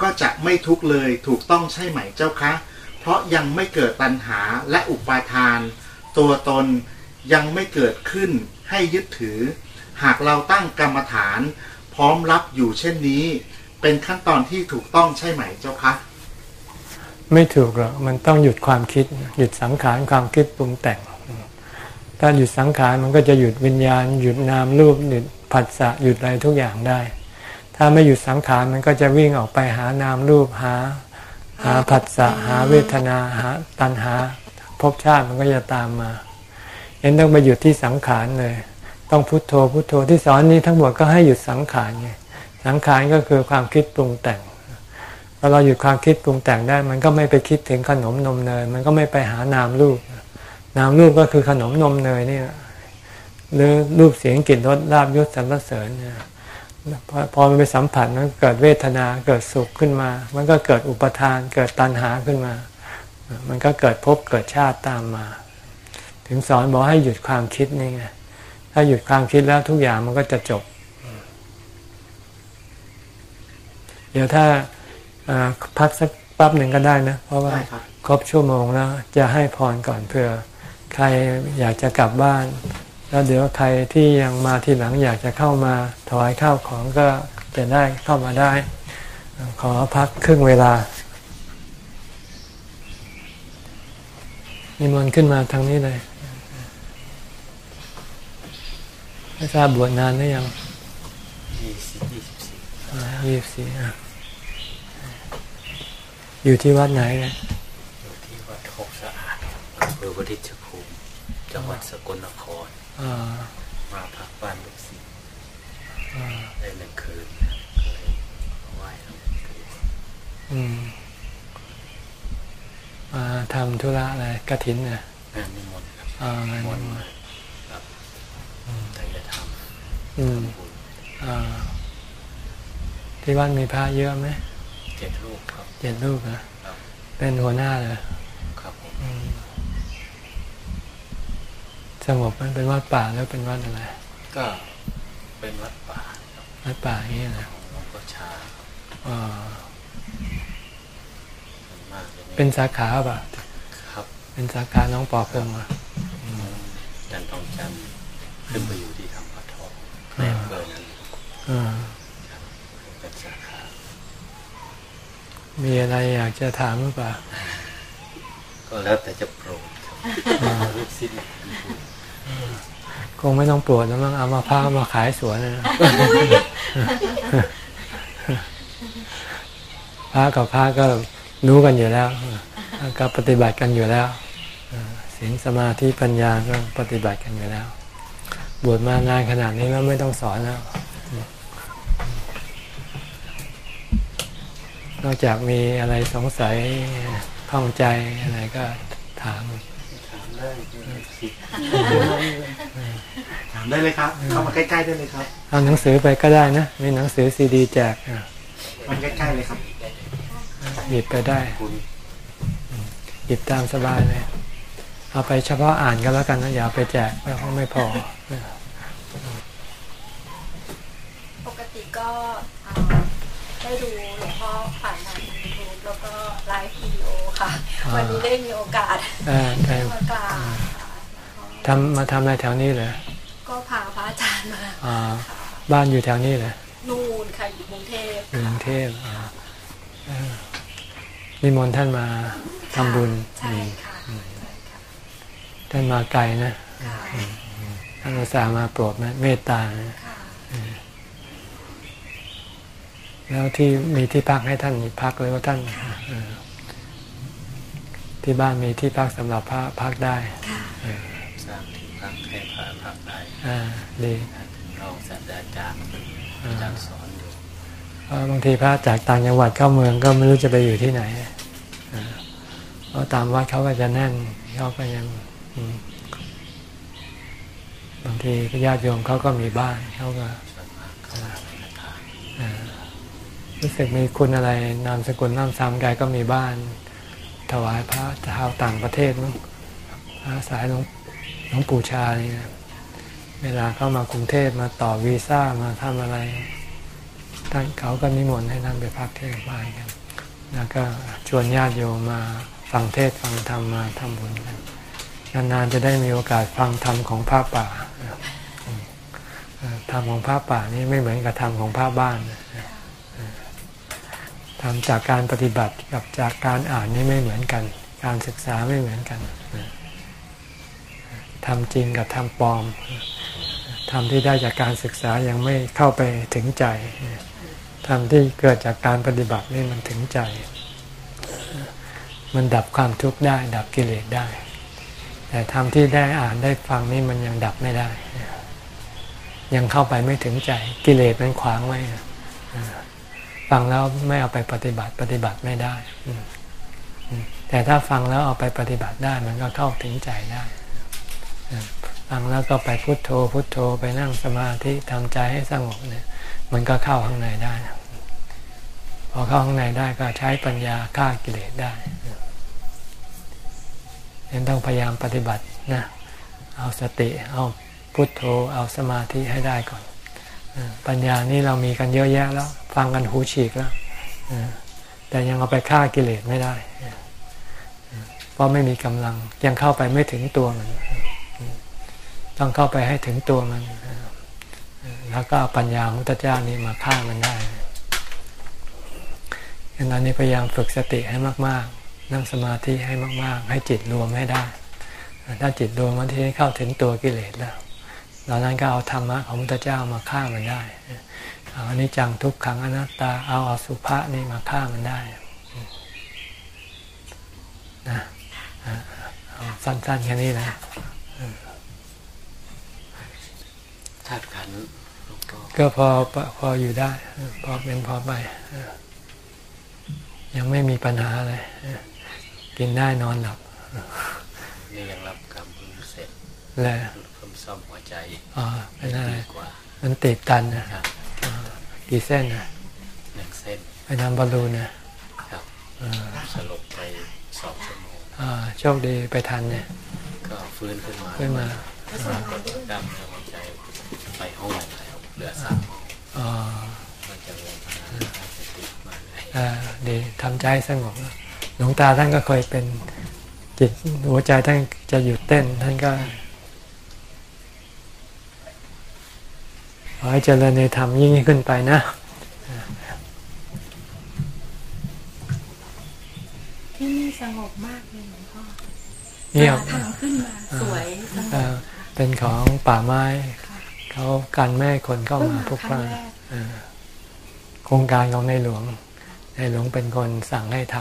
ก็จะไม่ทุกเลยถูกต้องใช่ไหมเจ้าคะ เพราะยังไม่เกิดตัณหาและอุปาทาน ตัวตนยังไม่เกิดขึ้นให้ยึดถือ หากเราตั้งกรรมฐาน พร้อมรับอยู่เช่นนี้ เป็นขั้นตอนที่ถูกต้องใช่ไหมเจ้าคะ ไม่ถูกหรอกมันต้องหยุดความคิด หยุดสังขารความคิดปรุงแต่ง ถ้าหยุดสังขารมันก็จะหยุดวิญญาณ หยุดนามรูปหยุดผัสสะหยุดอะไรทุกอย่างได้ ถ้าไม่หยุดสังขารมันก็จะวิ่งออกไปหานามรูปหา หาผัสสะหาเวทนาหาตัณหาภพชาติมันก็จะตามมาเอ็นต้องไปหยุดที่สังขารเลย ต้องพุโทโธพุโทโธที่สอนนี้ทั้งหมดก็ให้หยุดสังขารไงสังขารก็คือความคิดปรุงแต่ง พอเราหยุดความคิดปรุงแต่งได้ มันก็ไม่ไปคิดถึงขนมนมเนย มันก็ไม่ไปหานามรูปนามรูปก็คือขนมนมเนยนี่แหรือรูปเสียงกลิ่นรสลาบยศสรรเสริญเนี่ยพอพอมันไปสัมผัสมันเกิดเวทนาเกิดสุขขึ้นมา มันก็เกิดอุปทาน เกิดตัณหาขึ้นมา มันก็เกิดภพเกิดชาติตามมา ถึงสอนบอกให้หยุดความคิดนี่ไงถ้าหยุดความคิดแล้วทุกอย่างมันก็จะจบ เดี๋ยวถ้า พักสักแป๊บหนึ่งก็ได้นะ เพราะว่าได้ครับครบชั่วโมงแล้วจะให้พรก่อนเผื่อ ใครอยากจะกลับบ้าน แล้วเดี๋ยวใครที่ยังมาทีหลังอยากจะเข้ามาถวายข้าวของก็จะได้เข้ามาได้ ขอพักครึ่งเวลานิมนต์ขึ้นมาทางนี้เลยไม่ทราบบวชนานหรือยังยี่สิบยี่สิบสี่ยี่สิบสี่ะ อยู่ที่วัดไหนเนี่ยอยู่ที่วัดโคกสะอาดอำเภอวริชภูมิจังหวัดสกลนครอ่ามาพักบ้านลูกศิษย์อ่าได้หนึ่งคืนนะก็เลยมาไหว้หลวงปู่อืมมาทำธุระอะไรกระถินเนี่ยงานนิมนต์ครับอ่างานนิมนนิต์มนมาต์รับไตรธรรมอืมบุญอ่าที่ที่วัดมีพระเยอะไหมเจ็ดรูปครับ เจ็ดรูปนะครับเป็นหัวหน้าเลยครับผมอืมสงบมันเป็นวัดป่าแล้วเป็นวัดอะไร ก็เป็นวัดป่าครับวัดป่าอย่างนี้นะของหลวงพ่อชาอ๋อส่วนมากจะมีเป็นสาขาป่ะครับ เป็นสาขาน้องปอพงษ์อะจันทองจันทร์ขึ้นไปอยู่ที่ทำพัดทองในอำเภอนั้นอ่าเป็นสาขา มีอะไรอยากจะถามหรือเปล่า ก็แล้วแต่จะโปรดครับรูปสิ้นคงไม่ต้องปวดแล้วมั้งเอามาพร้าวมาขายสวนนะพระกับพระก็รู้กันอยู่แล้วก็ปฏิบัติกันอยู่แล้วศีลสมาธิปัญญาก็ปฏิบัติกันอยู่แล้ว บวชมานานขนาดนี้แล้วไม่ต้องสอนแล้ว นอกจากมีอะไรสงสัยข้องใจอะไรก็ถามถามได้สิถามได้เลยครับ เข้ามาใกล้ๆได้เลยครับ เอาหนังสือไปก็ได้นะ มีหนังสือซีดีแจกอะมันใกล้ๆเลยครับหยิบไปได้คุณหยิบตามสบายเลยเอาไปเฉพาะอ่านก็แล้วกันนะอย่าเอาไปแจกเพราะไม่พอ ปกติก็อ่าได้ดูหลวงพ่อ ผ่านทางยูทูบแล้วก็ไลฟ์วิดีโอค่ะอ่าวันนี้ได้มีโอกาสเออได้มากราบค่ะทำมาทำอะไรแถวนี้เหรอก็พาพระอาจารย์มาอ่าค่ะบ้านอยู่แถวนี้เหรอนู่นค่ะอยู่กรุงเทพอยู่กรุงเทพอ่าเออนิมนต์ท่านมาทำบุญใช่ค่ะใช่ค่ะท่านมาไกลนะค่ะท่านอุตส่าห์มาโปรดเมตตานะค่ะ แล้วที่มีที่พักให้ท่านพักเลยว่าท่านเออที่บ้านมีที่พักสำหรับพระพักได้ค่ะสร้างที่พักให้พระพักได้อ่าดีเราศาสตราจารย์อาจารย์สอนอยู่เพราะบางทีพระจากต่างจังหวัดเข้าเมืองก็ไม่รู้จะไปอยู่ที่ไหนอ่าเพราะตามวัดเขาก็จะแน่นเขาก็ยังอืมบางทีญาติโยมเขาก็มีบ้านเขาก็ส่วนมากเขามาในทาง อ่า รู้สึกมีคุณอะไรนามสกุลน้ำซ้ำกายก็มีบ้าน ถวายพระชาวต่างประเทศมั้งพระสายหลวงหลวงปู่ชานี่นะเวลาเข้ามากรุงเทพมาต่อวีซ่ามาทำอะไรท่านเขาก็นิมนต์ให้ท่านไปพักที่บ้านกัน แล้วก็ชวนญาติโยมมาฟังเทศฟังธรรมมาทำบุญกันนานๆจะได้มีโอกาสฟังธรรมของพระป่าธรรมของพระป่านี่ไม่เหมือนกับธรรมของพระบ้านนะ ธรรมจากการปฏิบัติกับจากการอ่านนี่ไม่เหมือนกัน การศึกษาไม่เหมือนกันทำจริงกับทำปลอมทำที่ได้จากการศึกษายังไม่เข้าไปถึงใจทำที่เกิดจากการปฏิบัตินี่มันถึงใจ มันดับความทุกข์ได้ ดับกิเลสได้ แต่ทำที่ได้อ่านได้ฟังนี่มันยังดับไม่ได้ ยังเข้าไปไม่ถึงใจ กิเลสมันขวางไว้ ฟังแล้วไม่เอาไปปฏิบัติปฏิบัติไม่ได้ แต่ถ้าฟังแล้วเอาไปปฏิบัติได้มันก็เข้าถึงใจได้ ฟังแล้วก็ไปพุโทโธ พุโทโธไปนั่งสมาธิทำใจให้สงบเนี่ย มันก็เข้าข้างในได้ พอเข้าข้างในได้ก็ใช้ปัญญาฆ่ากิเลสได้ยังต้องพยายามปฏิบัตินะ เอาสติ เอาพุทโธ เอาสมาธิให้ได้ก่อน ปัญญานี่เรามีกันเยอะแยะแล้ว ฟังกันหูฉีกแล้วแต่ยังเอาไปฆ่ากิเลสไม่ได้ เพราะไม่มีกำลังยังเข้าไปไม่ถึงตัวมัน ต้องเข้าไปให้ถึงตัวมัน แล้วก็เอาปัญญาของพุทธเจ้านี่มาฆ่ามันได้ดังนั้นนี่พยายามฝึกสติให้มาก ๆ นั่งสมาธิให้มาก ๆ ให้จิตรวมให้ได้ ถ้าจิตรวมมันที่เข้าถึงตัวกิเลสแล้ว เรานั้นก็เอาธรรมะของพระพุทธเจ้ามาฆ่ามันได้เอาอนิจจังทุกขังอนัตตาเอาอสุภะนี่มาฆ่ามันได้นะเอาสั้นๆแค่นี้นะธาตุขันธ์หลวงพ่อก็พอพออยู่ได้ พอเป็นพอไป ยังไม่มีปัญหาอะไรกินได้นอนหลับนี่ยังรับกรรมเพิ่งเสร็จแหละเพิ่มซ่อมหัว ใจอ๋อเป็นอะไรดีกว่า มันติดตันนะครับกี่เส้นนะหนึ่งไปทำบอลลูนนะครับสลบไปสองชั่วโมงอ่าโชคดีไปทันเนี่ย ก็ฟื้นขึ้นมาขึ้นมาปรากฏกล้ามเนื้อหัวใจไปห้องแล้วเหลือสามห้องอ่ามันจะลงพลังค่าสติมาเลยอ่าดีทำใจให้สงบหลวงตาท่านก็เคยเป็นจิตหัวใจท่านจะหยุดเต้นท่านก็ ขอให้เจริญในธรรมยิ่งขึ้นไปนะที่นี่สงบมากเลยหลวงพ่อเงียบทางขึ้นมาสวยสงบเอ่อเป็นของป่าไม้ เขากันไม่ให้คนเข้าเพิ่งมามาพลุกคพรั้งล่านแรกเอ่อโครงการของในหลวง ในหลวงเป็นคนสั่งให้ท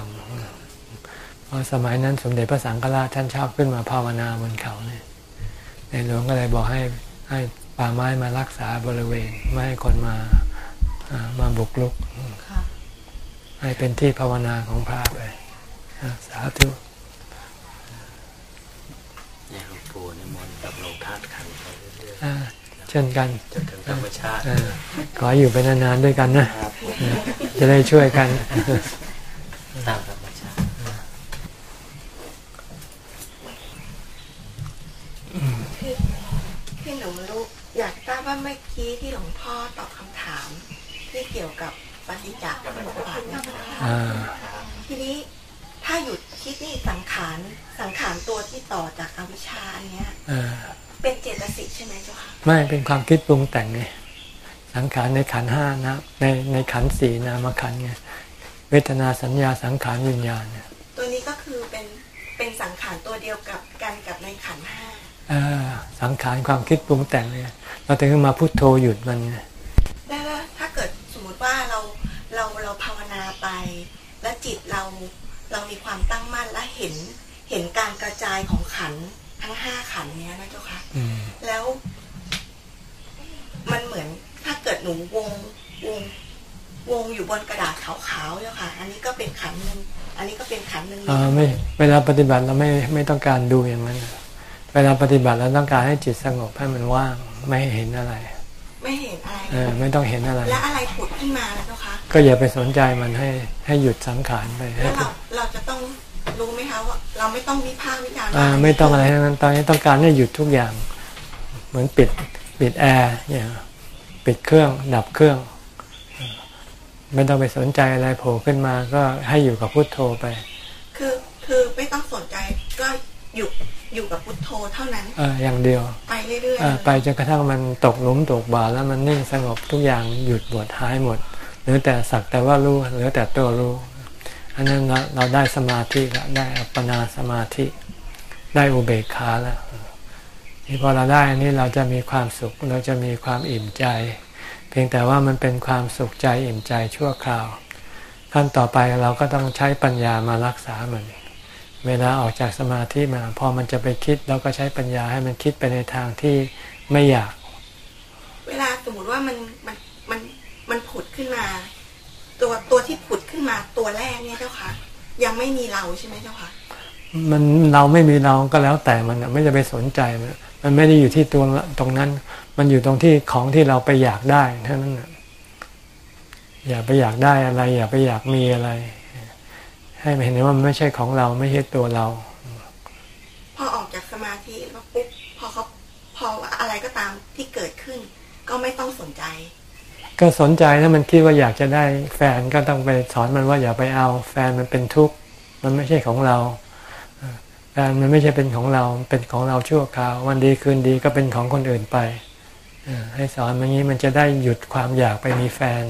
ำเพราะสมัยนั้นสมเด็จพระสังฆราชท่านชอบขึ้นมาภาวนาบนเขาเนี่ยในหลวงก็เลยบอกให้ให้ ป่าไม้มารักษาบริเวณ ไม่ให้คนมาอ่ามาบุกรุกค่ะให้เป็นที่ภาวนาของพระไปอ่าสาธุเนี่ยหลวงปู่นิมนต์กับหลวงธาตุขันธ์ไปเรื่อยอ่าเช่นกันๆจนถึงธรรมชาติเออขออยู่ไปนานๆด้วยกันนะครับผมเออจะได้ช่วยกันตามธรรมชาติ คือคือหนูรู้อยากทราบว่าเมื่อกี้ที่หลวงพ่อตอบคำถาม ที่เกี่ยวกับปฏิจจสมุปบาทเนี่ยนะคะ อ่า ทีนี้ถ้าหยุดคิดนี่สังขารสังขารตัวที่ต่อ จากอวิชชาอันเนี้ยอ่าเป็นเจตสิกใช่ไหมเจ้าค่ะไม่เป็นความคิดปรุงแต่งไงสังขารในขันธ์ห้านะในในขันธ์สี่นามขันธ์ไงเวทนาสัญญาสังขารวิญญาณเนี่ยตัวนี้ก็คือเป็นเป็นสังขารตัวเดียวกับกันกับในขันธ์ห้าอ่าสังขารความคิดปรุงแต่งเนี่ยเราถึงมาพุโทโธหยุดมันไงได้ว่าถ้าเกิดสมมุติว่าเราเราเราภาวนาไป แล้วจิตเราเรามีความตั้งมั่นและเห็นเห็นการกระจายของขันธ์ ทั้งห้าขันธ์เนี้ยนะเจ้าค่ะอืมแล้ว มันเหมือนถ้าเกิดหนูวงวงวงอยู่บนกระดาษขาวๆเจ้าค่ะ อันนี้ก็เป็นขันหนึ่งอันนี้ก็เป็นขันหนึ่งอ่าไม่เวลาปฏิบัติเราไม่ไม่ต้องการดูอย่างนั้นเวลาปฏิบัติเราต้องการให้จิตสงบให้มันว่างไม่ให้เห็นอะไร ไม่เห็นอะไรเออไม่ต้องเห็นอะไร และอะไรผุดขึ้นมานะเจ้าคะก็อย่าไปสนใจมันให้ให้หยุดสังขารไปให้แล้วเราเราจะต้อง รู้ไหมคะว่าเราไม่ต้องวิพากษ์วิจารณ์อ่าว่าไม่ต้องอะไรทั้งนั้นตอนนี้ต้องการให้หยุดทุกอย่าง เหมือนปิดปิดแอร์เนี่ยปิดเครื่องดับเครื่อง ไม่ต้องไปสนใจอะไรโผล่ขึ้นมาก็ให้อยู่กับพุทโธไป คือคือไม่ต้องสนใจก็อยู่อยู่กับพุทโธเท่านั้นเอออย่างเดียว ไปเรื่อยเออไปจนกระทั่งมันตกหลุมตกบ่าแล้วมันนิ่งสงบทุกอย่างหยุดหมดหายหมดเหลือแต่สักแต่ว่ารู้เหลือแต่ตัวรู้ อันนั้นเราเราได้สมาธิแล้วได้อัปปนาสมาธิ ได้อุเบกขาแล้วนี่พอเราได้อันนี้เราจะมีความสุขเราจะมีความอิ่มใจ เพียงแต่ว่ามันเป็นความสุขใจอิ่มใจชั่วคราว ขั้นต่อไปเราก็ต้องใช้ปัญญามารักษามันเวลาออกจากสมาธิมาพอมันจะไปคิดเราก็ใช้ปัญญาให้มันคิดไปในทางที่ไม่อยาก เวลาสมมติว่ามันมันมันมันผุดขึ้นมา ตัวตัวที่ผุด ขึ้นมาตัวแรกเนี่ยเจ้าค่ะ ยังไม่มีเราใช่ไหมเจ้าค่ะ มันเราไม่มีเราก็แล้วแต่มันอะไม่จะไปสนใจมันมันไม่ได้อยู่ที่ตัวตรงนั้น มันอยู่ตรงที่ของที่เราไปอยากได้เท่านั้นน่ะอย่าไปอยากได้อะไร อย่าไปอยากมีอะไร ให้มันเห็นว่ามันไม่ใช่ของเราไม่ใช่ตัวเรา พอออกจากสมาธิแล้วปุ๊บพอเขาพออะไรก็ตามที่เกิดขึ้น ก็ไม่ต้องสนใจ ก็สนใจถ้ามันคิดว่าอยากจะได้แฟนก็ต้องไปสอนมันว่าอย่าไปเอาแฟนมันเป็นทุกข์มันไม่ใช่ของเราเออแฟนมันไม่ใช่เป็นของเราเป็นของเราชั่วคราว วันดีคืนดีก็เป็นของคนอื่นไปเออให้สอนมันงี้มันจะได้หยุดความอยากไปมีแฟน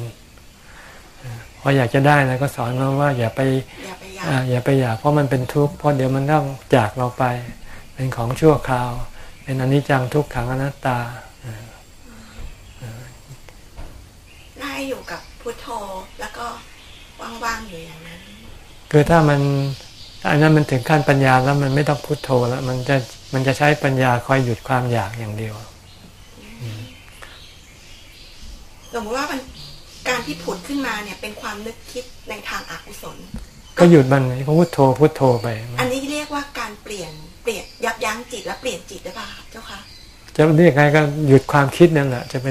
เออพออยากจะได้แล้วก็สอนมันว่าอย่าไปอย่าไปอยากอ่าอย่าไปอยากเพราะมันเป็นทุกข์เพราะเดี๋ยวมันต้องจากเราไป เป็นของชั่วคราว เป็นอนิจจังทุกขังอนัตตา ได้อยู่กับพุทโธแล้วก็ว่างๆอยู่อย่างนั้น คือถ้ามันอันนั้นมันถึงขั้นปัญญาแล้วมันไม่ต้องพุโทโธแล้ว มันจะมันจะใช้ปัญญาคอยหยุดความอยากอย่างเดียวสมมติว่ามันการที่ผุดขึ้นมาเนี่ยเป็นความนึกคิดในทางอากุศล ก็หยุดมันก็พุโทโธพุโทโธไป อันนี้เรียกว่าการเปลี่ยนเปลี่ยนยับยั้งจิตและเปลี่ยนจิตหรือเปล่าเจ้าคะจะเรียกไงก็หยุดความคิดนั่นแหละจะไป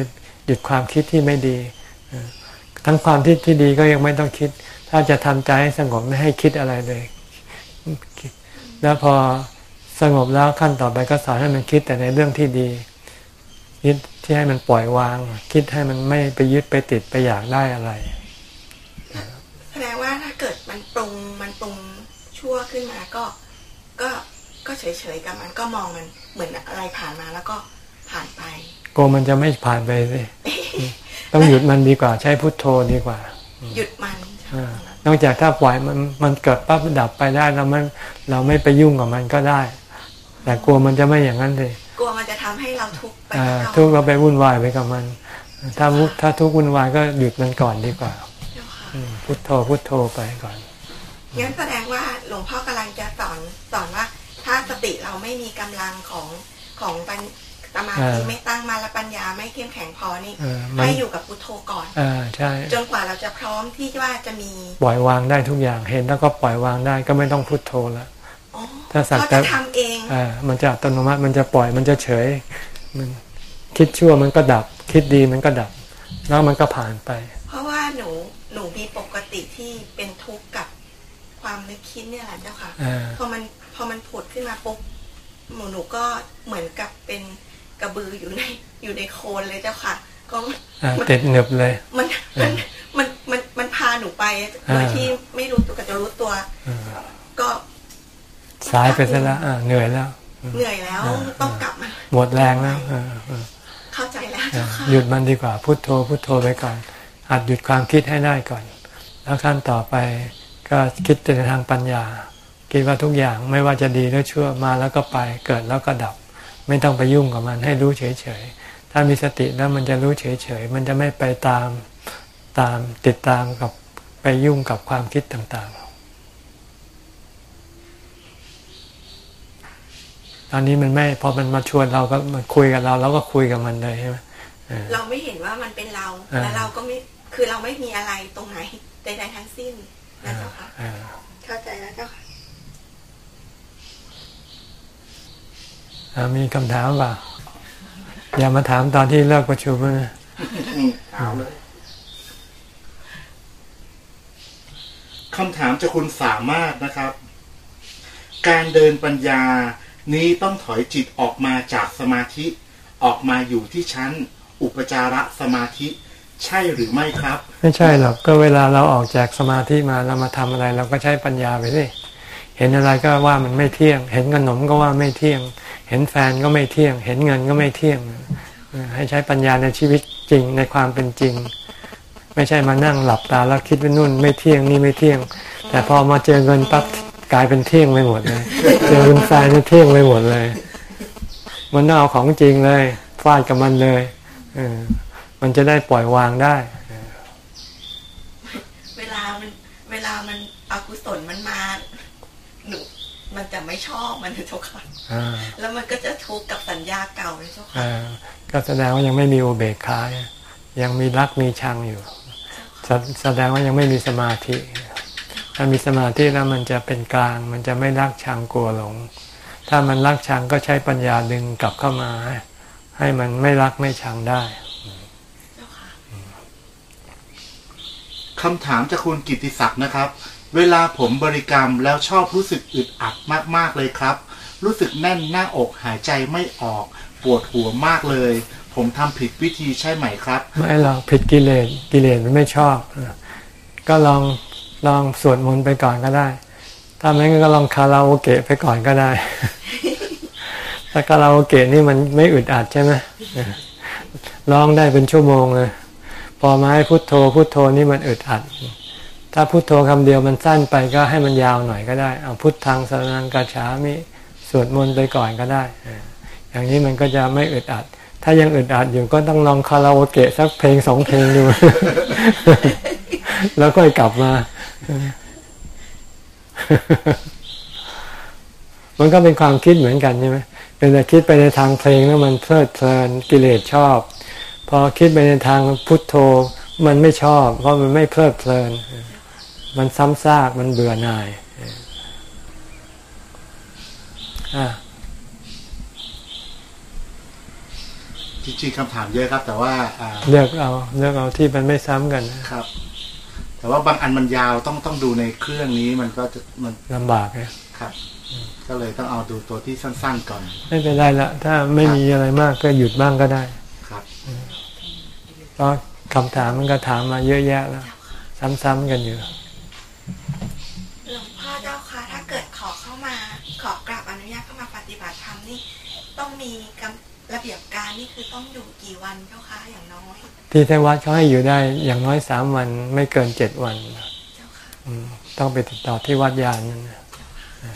หยุดความคิดที่ไม่ดีเออ ทั้งความที่ที่ดีก็ยังไม่ต้องคิด ถ้าจะทำใจให้สงบไม่ให้คิดอะไรเลย แล้วพอสงบแล้วขั้นต่อไปก็สอนให้มันคิดแต่ในเรื่องที่ดีคิดที่ให้มันปล่อยวาง คิดให้มันไม่ไปยึดไปติดไปอยากได้อะไรแสดงว่าถ้าเกิดมันปรุงมันปรุงชั่วขึ้นมาก็ก็ก็เฉยๆกับมันก็มองมันเหมือนอะไรผ่านมาแล้วก็ผ่านไปโกลัวมันจะไม่ผ่านไปสิ ต้องหยุดมันดีกว่า ใช้พุทโธดีกว่า หยุดมันอ่านอกจากถ้าปล่อยมันมันเกิดปั๊บดับไปได้แล้วมันเราไม่ไปยุ่งกับมันก็ได้ แต่กลัวมันจะไม่อย่างนั้นเลยกลัวมันจะทำให้เราทุกข์ไปอ่ากับเราทุกข์เราไปวุ่นวายไปกับมัน ถ้าวุถ้าทุกข์วุ่นวายก็หยุดมันก่อนดีกว่าเจ้าค่ะอืมพุทโธพุทโธไปก่อนงั้นแสดงว่าหลวงพ่อกำลังจะสอนสอนว่า ถ้าสติเราไม่มีกำลังของของปัญ สมาธิไม่ตั้งมาและปัญญาไม่เข้มแข็งพอนี่เออมันให้อยู่กับพุทโธก่อนอ่าใช่จนกว่าเราจะพร้อมที่ว่าจะมีปล่อยวางได้ทุกอย่างเห็นแล้วก็ปล่อยวางได้ก็ไม่ต้องพุทโธแล้วอ๋อถ้าสักเขาแต่จะทำเองอ่ามันจะอัตโนมัติมันจะปล่อยมันจะเฉยมันคิดชั่วมันก็ดับ คิดดีมันก็ดับ แล้วมันก็ผ่านไป เพราะว่าหนูหนูมีปกติที่เป็นทุกข์กับความนึกคิดเนี่ยแหละเจ้าค่ะอ่าพอมันพอมันผุดขึ้นมาปุ๊บหนูหนูก็เหมือนกับเป็น กระบืออยู่ในอยู่ในโคลนเลยเจ้าค่ะ ก็อ่าติดหนึบเลย มันมันมันมันมันพาหนูไปโดยที่ไม่รู้ตัวกับจะรู้ตัวอ่าก็สายไปซะแล้วอ่าเหนื่อยแล้ว เหนื่อยแล้วอ่าต้องกลับมาหมดแรงแล้วอ่าอ่าเข้าใจแล้วอ่าเจ้าค่ะหยุดมันดีกว่าพุทโธพุทโธไปก่อนหัดหยุดความคิดให้ได้ก่อน แล้วขั้นต่อไปก็คิดในทางปัญญา คิดว่าทุกอย่างไม่ว่าจะดีหรือชั่วมาแล้วก็ไปเกิดแล้วก็ดับ ไม่ต้องไปยุ่งกับมันให้รู้เฉยๆ ถ้ามีสติแล้วมันจะรู้เฉยๆ มันจะไม่ไปตามตามติดตามกับไปยุ่งกับความคิดต่างๆ ตอนนี้มันไม่พอมันมาชวนเราก็มันคุยกับเราเราก็คุยกับมันเลยใช่ไหมเออเราไม่เห็นว่ามันเป็นเราอ่าและเราก็ไม่คือเราไม่มีอะไรตรงไหนใดๆทั้งสิ้นนะเจ้าค่ะอ่าเข้าใจแล้วเจ้าค่ะ อ่า มีคำถามเปล่าอย่ามาถามตอนที่เลิกประชุมนะเอาเลยคำถามจากคุณสามารถนะครับ การเดินปัญญานี้ต้องถอยจิตออกมาจากสมาธิ ออกมาอยู่ที่ชั้น อุปจาระสมาธิ ใช่หรือไม่ครับ ไม่ใช่หรอกก็เวลาเราออกจากสมาธิมาเรามาทำอะไร เราก็ใช้ปัญญาไปสิเห็นอะไรก็ว่ามันไม่เที่ยง เห็นขนมก็ว่าไม่เที่ยง เห็นแฟนก็ไม่เที่ยง เห็นเงินก็ไม่เที่ยง ให้ใช้ปัญญาในชีวิตจริงในความเป็นจริง ไม่ใช่มานั่งหลับตาแล้วคิดว่านู่นไม่เที่ยงนี่ไม่เที่ยง แต่พอมาเจอเงินปั๊บกลายเป็นเที่ยงไปหมดเลยเจอคุณแฟนนี่เที่ยงไปหมดเลย มันเอาของจริงเลยฟาดกับมันเลยเออมันจะได้ปล่อยวางได้ เวลามันเวลามันอกุศลมันมา มันจะไม่ชอบมันนะเจ้าค่ะอ่าแล้วมันก็จะทุกข์กับสัญญาเก่าเลยเจ้าค่ะอ่าก็แสดงว่ายังไม่มีอุเบกขายังมีรักมีชังอยู่แสแสดงว่ายังไม่มีสมาธิ ถ้ามีสมาธิแล้วมันจะเป็นกลาง มันจะไม่รักชังกลัวหลง ถ้ามันรักชังก็ใช้ปัญญาดึงกลับเข้ามา ให้ให้มันไม่รักไม่ชังได้เจ้าค่ะคำถามจากคุณกิติศักดิ์นะครับ เวลาผมบริกรรมแล้วชอบรู้สึกอึดอัดมากๆเลยครับ รู้สึกแน่นหน้าอกหายใจไม่ออก ปวดหัวมากเลย ผมทำผิดวิธีใช่ไหมครับ ไม่หรอกผิดกิเลสกิเลสมันไม่ชอบ ก็ลองลองสวดมนต์ไปก่อนก็ได้ ถ้าไม่งั้นก็ลองคาราโอเกะไปก่อนก็ได้ถ้าคาราโอเกะนี่มันไม่อึดอัดใช่ไหมเออร้องได้เป็นชั่วโมงเลย พอมาให้พุทโธพุทโธนี่มันอึดอัด ถ้าพุทโธคำเดียวมันสั้นไปก็ให้มันยาวหน่อยก็ได้ เอาพุทธังสรนังกาฉามิสวดมนต์ไปก่อนก็ได้อออย่างนี้มันก็จะไม่อึดอัด ถ้ายังอึดอัดอยู่ก็ต้องลองคาราโอเกะสักเพลงสองเพลงดู แล้วก็กลับมา มันก็เป็นความคิดเหมือนกันใช่ไหมเป็นแต่คิดไปในทางเพลงแล้วมันเพลิดเพลินกิเลสชอบ พอคิดไปในทางพุทโธมันไม่ชอบ เพราะมันไม่เพลิดเพลิน มันซ้ำซากมันเบื่อหน่ายอะจริงๆคำถามเยอะครับ แต่ว่าอ่าเลือกเอาเลือกเอาที่มันไม่ซ้ำกันนะครับ แต่ว่าบางอันมันยาวต้องต้องดูในเครื่องนี้มันก็จะมันลำบากไงครับ ก็เลยต้องเอาดูตัวที่สั้น ๆ ก่อน ไม่เป็นไรละถ้าไม่มีอะไรมากก็หยุดบ้างก็ได้ครับเพราะคำถามมันก็ถามมาเยอะแยะแล้วซ้ำๆกันอยู่ หลวงพ่อเจ้าค่ะ ถ้าเกิดขอเข้ามา ขอกราบอนุญาตเข้ามาปฏิบัติธรรมนี่ ต้อง มีกำระเบียบการนี่คือต้องอยู่กี่วันเจ้าคะอย่างน้อย ที่ไทยวัดเขาให้อยู่ได้อย่างน้อยสามวันไม่เกินเจ็ดวันเจ้าค่ะอืมต้องไปติดต่อที่วัดยานนั่นนะอ่า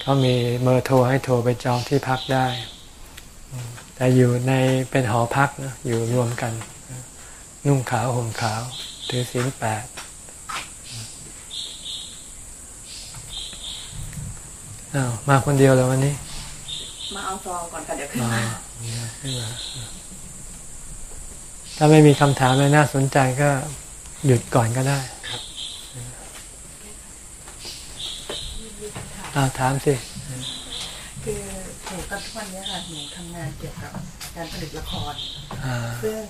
เขามีเบอร์โทรให้โทรไปจองที่พักได้อืมแต่อยู่ในเป็นหอพักนะอยู่รวมกัน นุ่งขาวห่มขาวถือศีลแปดอ้าวมาคนเดียวแล้ววันนี้ มาเอาซองก่อนค่ะเดี๋ยวขึ้นอ๋อมาไม่มาถ้าไม่มีคำถามอะไรน่าสนใจก็หยุดก่อนก็ได้อ่าถามสิคือหนูกับทุกวันนี้ค่ะหนูทำงานเกี่ยวกับการผลิตละครอ่าซึ่ง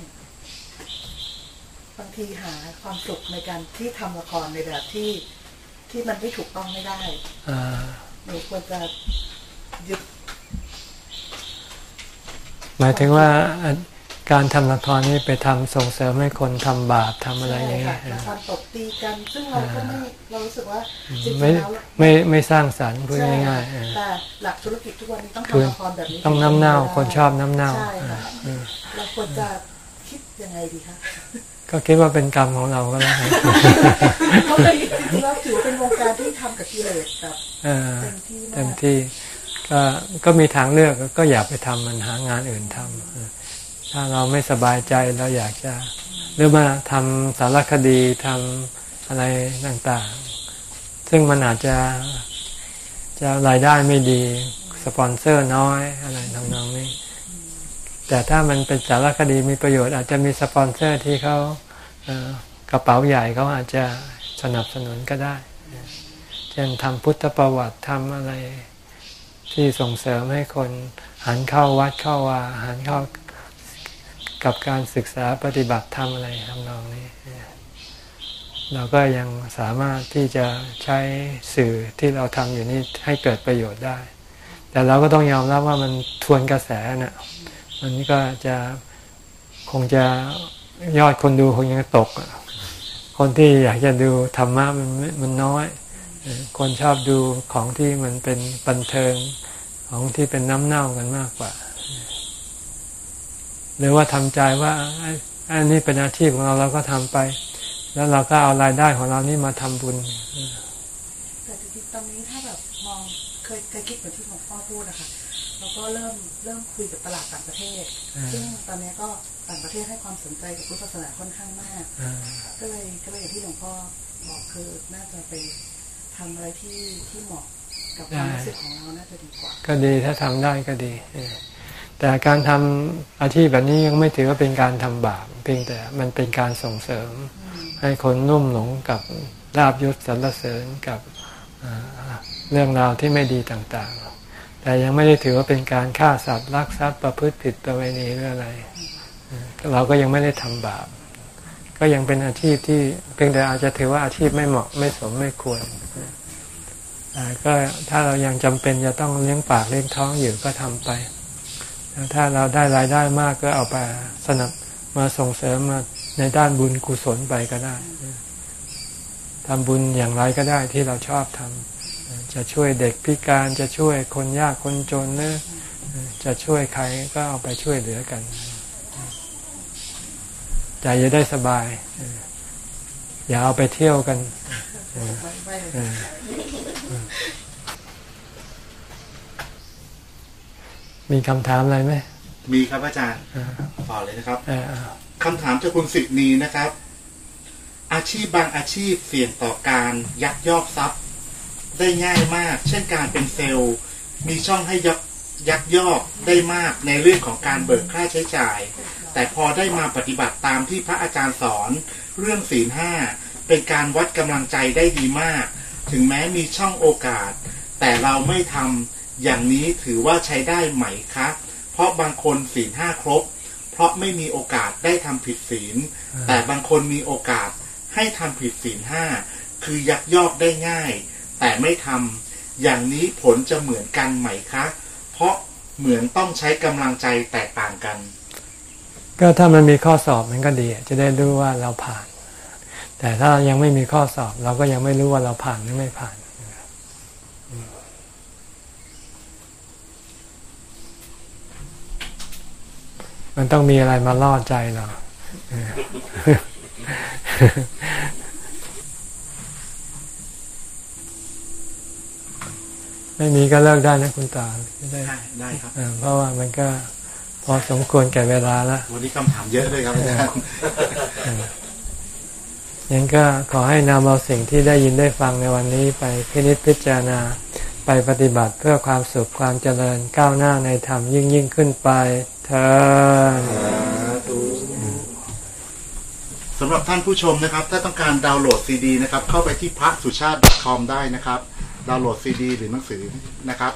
บางทีหาความสุขในการที่ทำละครในแบบที่ที่มันไม่ถูกต้องไม่ได้อ่าหนูควรจะยึด หมายถึงว่าอะการทำละครนี่ไปทำส่งเสริมให้คนทำบาปทำอะไรอย่างเงี้ค่ะยละครตบตีกันซึ่งเราก็ไม่เรารู้สึกว่าจริงๆไม่แล้วไม่ไม่สร้างสรรค์พูดใช่ง่ายๆเออแต่หลักธุรกิจทุกวันนี้ต้องคือทำละครแบบนี้ต้องน้ำเน่าคนชอบน้ำเน่าใช่ค่ะเออเราควรจะคิดยังไงดีคะก็คิดว่าเป็นกรรมของเราก็แล้วกันเพราะเป็นจริงๆแล้วถือว่าเป็นวงการที่ทำกับกิเลสแบบเออเต็มที่เต็มามกที่ ก็ก็มีทางเลือกก็อย่าไปทำมันหางานอื่นทำถ้าเราไม่สบายใจเราอยากจะ หรือมาทำสารคดีทำอะไรต่างๆ ซึ่งมันอาจจะจะรายได้ไม่ดีสปอนเซอร์น้อยอะไรทำนองนี้ แต่ถ้ามันเป็นสารคดีมีประโยชน์ อาจจะมีสปอนเซอร์ที่เขาเอ่อกระเป๋าใหญ่เขาอาจจะสนับสนุนก็ได้ เช่นทำพุทธประวัติทำอะไร ที่ส่งเสริมให้คนหันเข้าวัดเข้าวาหันเข้ากับการศึกษาปฏิบัติธรรมอะไรทำนองนี้ เราก็ยังสามารถที่จะใช้สื่อที่เราทำอยู่นี้ให้เกิดประโยชน์ได้ แต่เราก็ต้องยอมรับว่ามันทวนกระแสน่ะมันก็จะคงจะยอดคนดูคงยังตก คนที่อยากจะดูธรรมะมันมันน้อย คนชอบดูของที่มันเป็นบันเทิงของที่เป็นน้ำเน่ากันมากกว่า หรือว่าทำใจว่าไอ้อันนี้เป็นอาชีพของเราเราก็ทำไป แล้วเราก็เอารายได้ของเรานี่มาทำบุญแต่จริงๆตอนนี้ถ้าแบบมองเคยเคยคิดเหมือนที่หลวงพ่อพูดอะค่ะแล้วก็เริ่มเริ่มคุยกับตลาดต่างประเทศอ่าซึ่งตอนนี้ก็ต่างประเทศให้ความสนใจกับพุทธศาสนาค่อนข้างมากอ่าก็เลยก็เลยอย่างที่หลวงพ่อบอกคือน่าจะไป ทำอะไรที่ที่เหมาะกับความรู้สึกของเราน่าจะดีกว่าก็ดีถ้าทำได้ก็ดีเออแต่การทำอาชีพแบบนี้ยังไม่ถือว่าเป็นการทำบาปเพียงแต่มันเป็นการส่งเสริม ให้คนนุ่มหลงกับลาบยศสรรเสริญกับอ่าเรื่องราวที่ไม่ดีต่างๆ แต่ยังไม่ได้ถือว่าเป็นการฆ่าสัตว์ลักทรัพย์ประพฤติผิดประเวณีหรืออะไรเออเราก็ยังไม่ได้ทำบาป ก็ยังเป็นอาชีพที่เพียงแต่อาจจะถือว่าอาชีพไม่เหมาะไม่สมไม่ควรก็ถ้าเรายังจำเป็นจะต้องเลี้ยงปากเลี้ยงท้องอยู่ก็ทำไป ถ้าเราได้รายได้มากก็เอาไปสนับมาส่งเสริมมาในด้านบุญกุศลไปก็ได้ทำบุญอย่างไรก็ได้ที่เราชอบทำจะช่วยเด็กพิการจะช่วยคนยากคนจนหรือจะช่วยใครก็เอาไปช่วยเหลือกัน ใจจะได้สบายเอออย่าเอาไปเที่ยวกันเออไม่ไม่เลยเออเออมีคำถามอะไรไหม มีครับอาจารย์เออต่อเลยนะครับเออเออคำถามจากคุณสิทนีนะครับ อาชีพบางอาชีพเสี่ยงต่อการยักยอกทรัพย์ ได้ง่ายมาก เช่นการเป็นเซลล์ มีช่องให้ยักยักยอกได้มากในเรื่องของการเบิกค่าใช้จ่าย แต่พอได้มาปฏิบัติตามที่พระอาจารย์สอน เรื่องศีลห้าเป็นการวัดกำลังใจได้ดีมาก ถึงแม้มีช่องโอกาส แต่เราไม่ทำอย่างนี้ถือว่าใช้ได้ไหมคะเพราะบางคนศีลห้าครบ เพราะไม่มีโอกาสได้ทำผิดศีล แต่บางคนมีโอกาสให้ทำผิดศีลห้าคือยักยอกได้ง่าย แต่ไม่ทำอย่างนี้ผลจะเหมือนกันไหมคะ เพราะเหมือนต้องใช้กำลังใจแตกต่างกัน ก็ถ้ามันมีข้อสอบมันก็ดี จะได้รู้ว่าเราผ่าน แต่ถ้ายังไม่มีข้อสอบ เราก็ยังไม่รู้ว่าเราผ่านหรือไม่ผ่านมันต้องมีอะไรมาล่อใจเรา ไม่มีก็เลิกได้นะคุณตาไม่ได้ได้ได้ครับเออเพราะว่ามันก็พ อสมควรแก่เวลาแล้ววันนี้คำถามเยอะเลยครับอาจารย์ยังก็ขอให้นำเอาสิ่งที่ได้ยินได้ฟังในวันนี้ไปพินิจพิจารณาไปปฏิบัติเพื่อความสุขความเจริญก้าวหน้าในธรรมยิ่งยิ่งขึ้นไปเธอสำหรับท่านผู้ชมนะครับ ถ้าต้องการดาวน์โหลดซีดีนะครับ เข้าไปที่พระสุชาติ .com ได้นะครับ ดาวน์โหลดซีดีหรือหนังสือนะครับ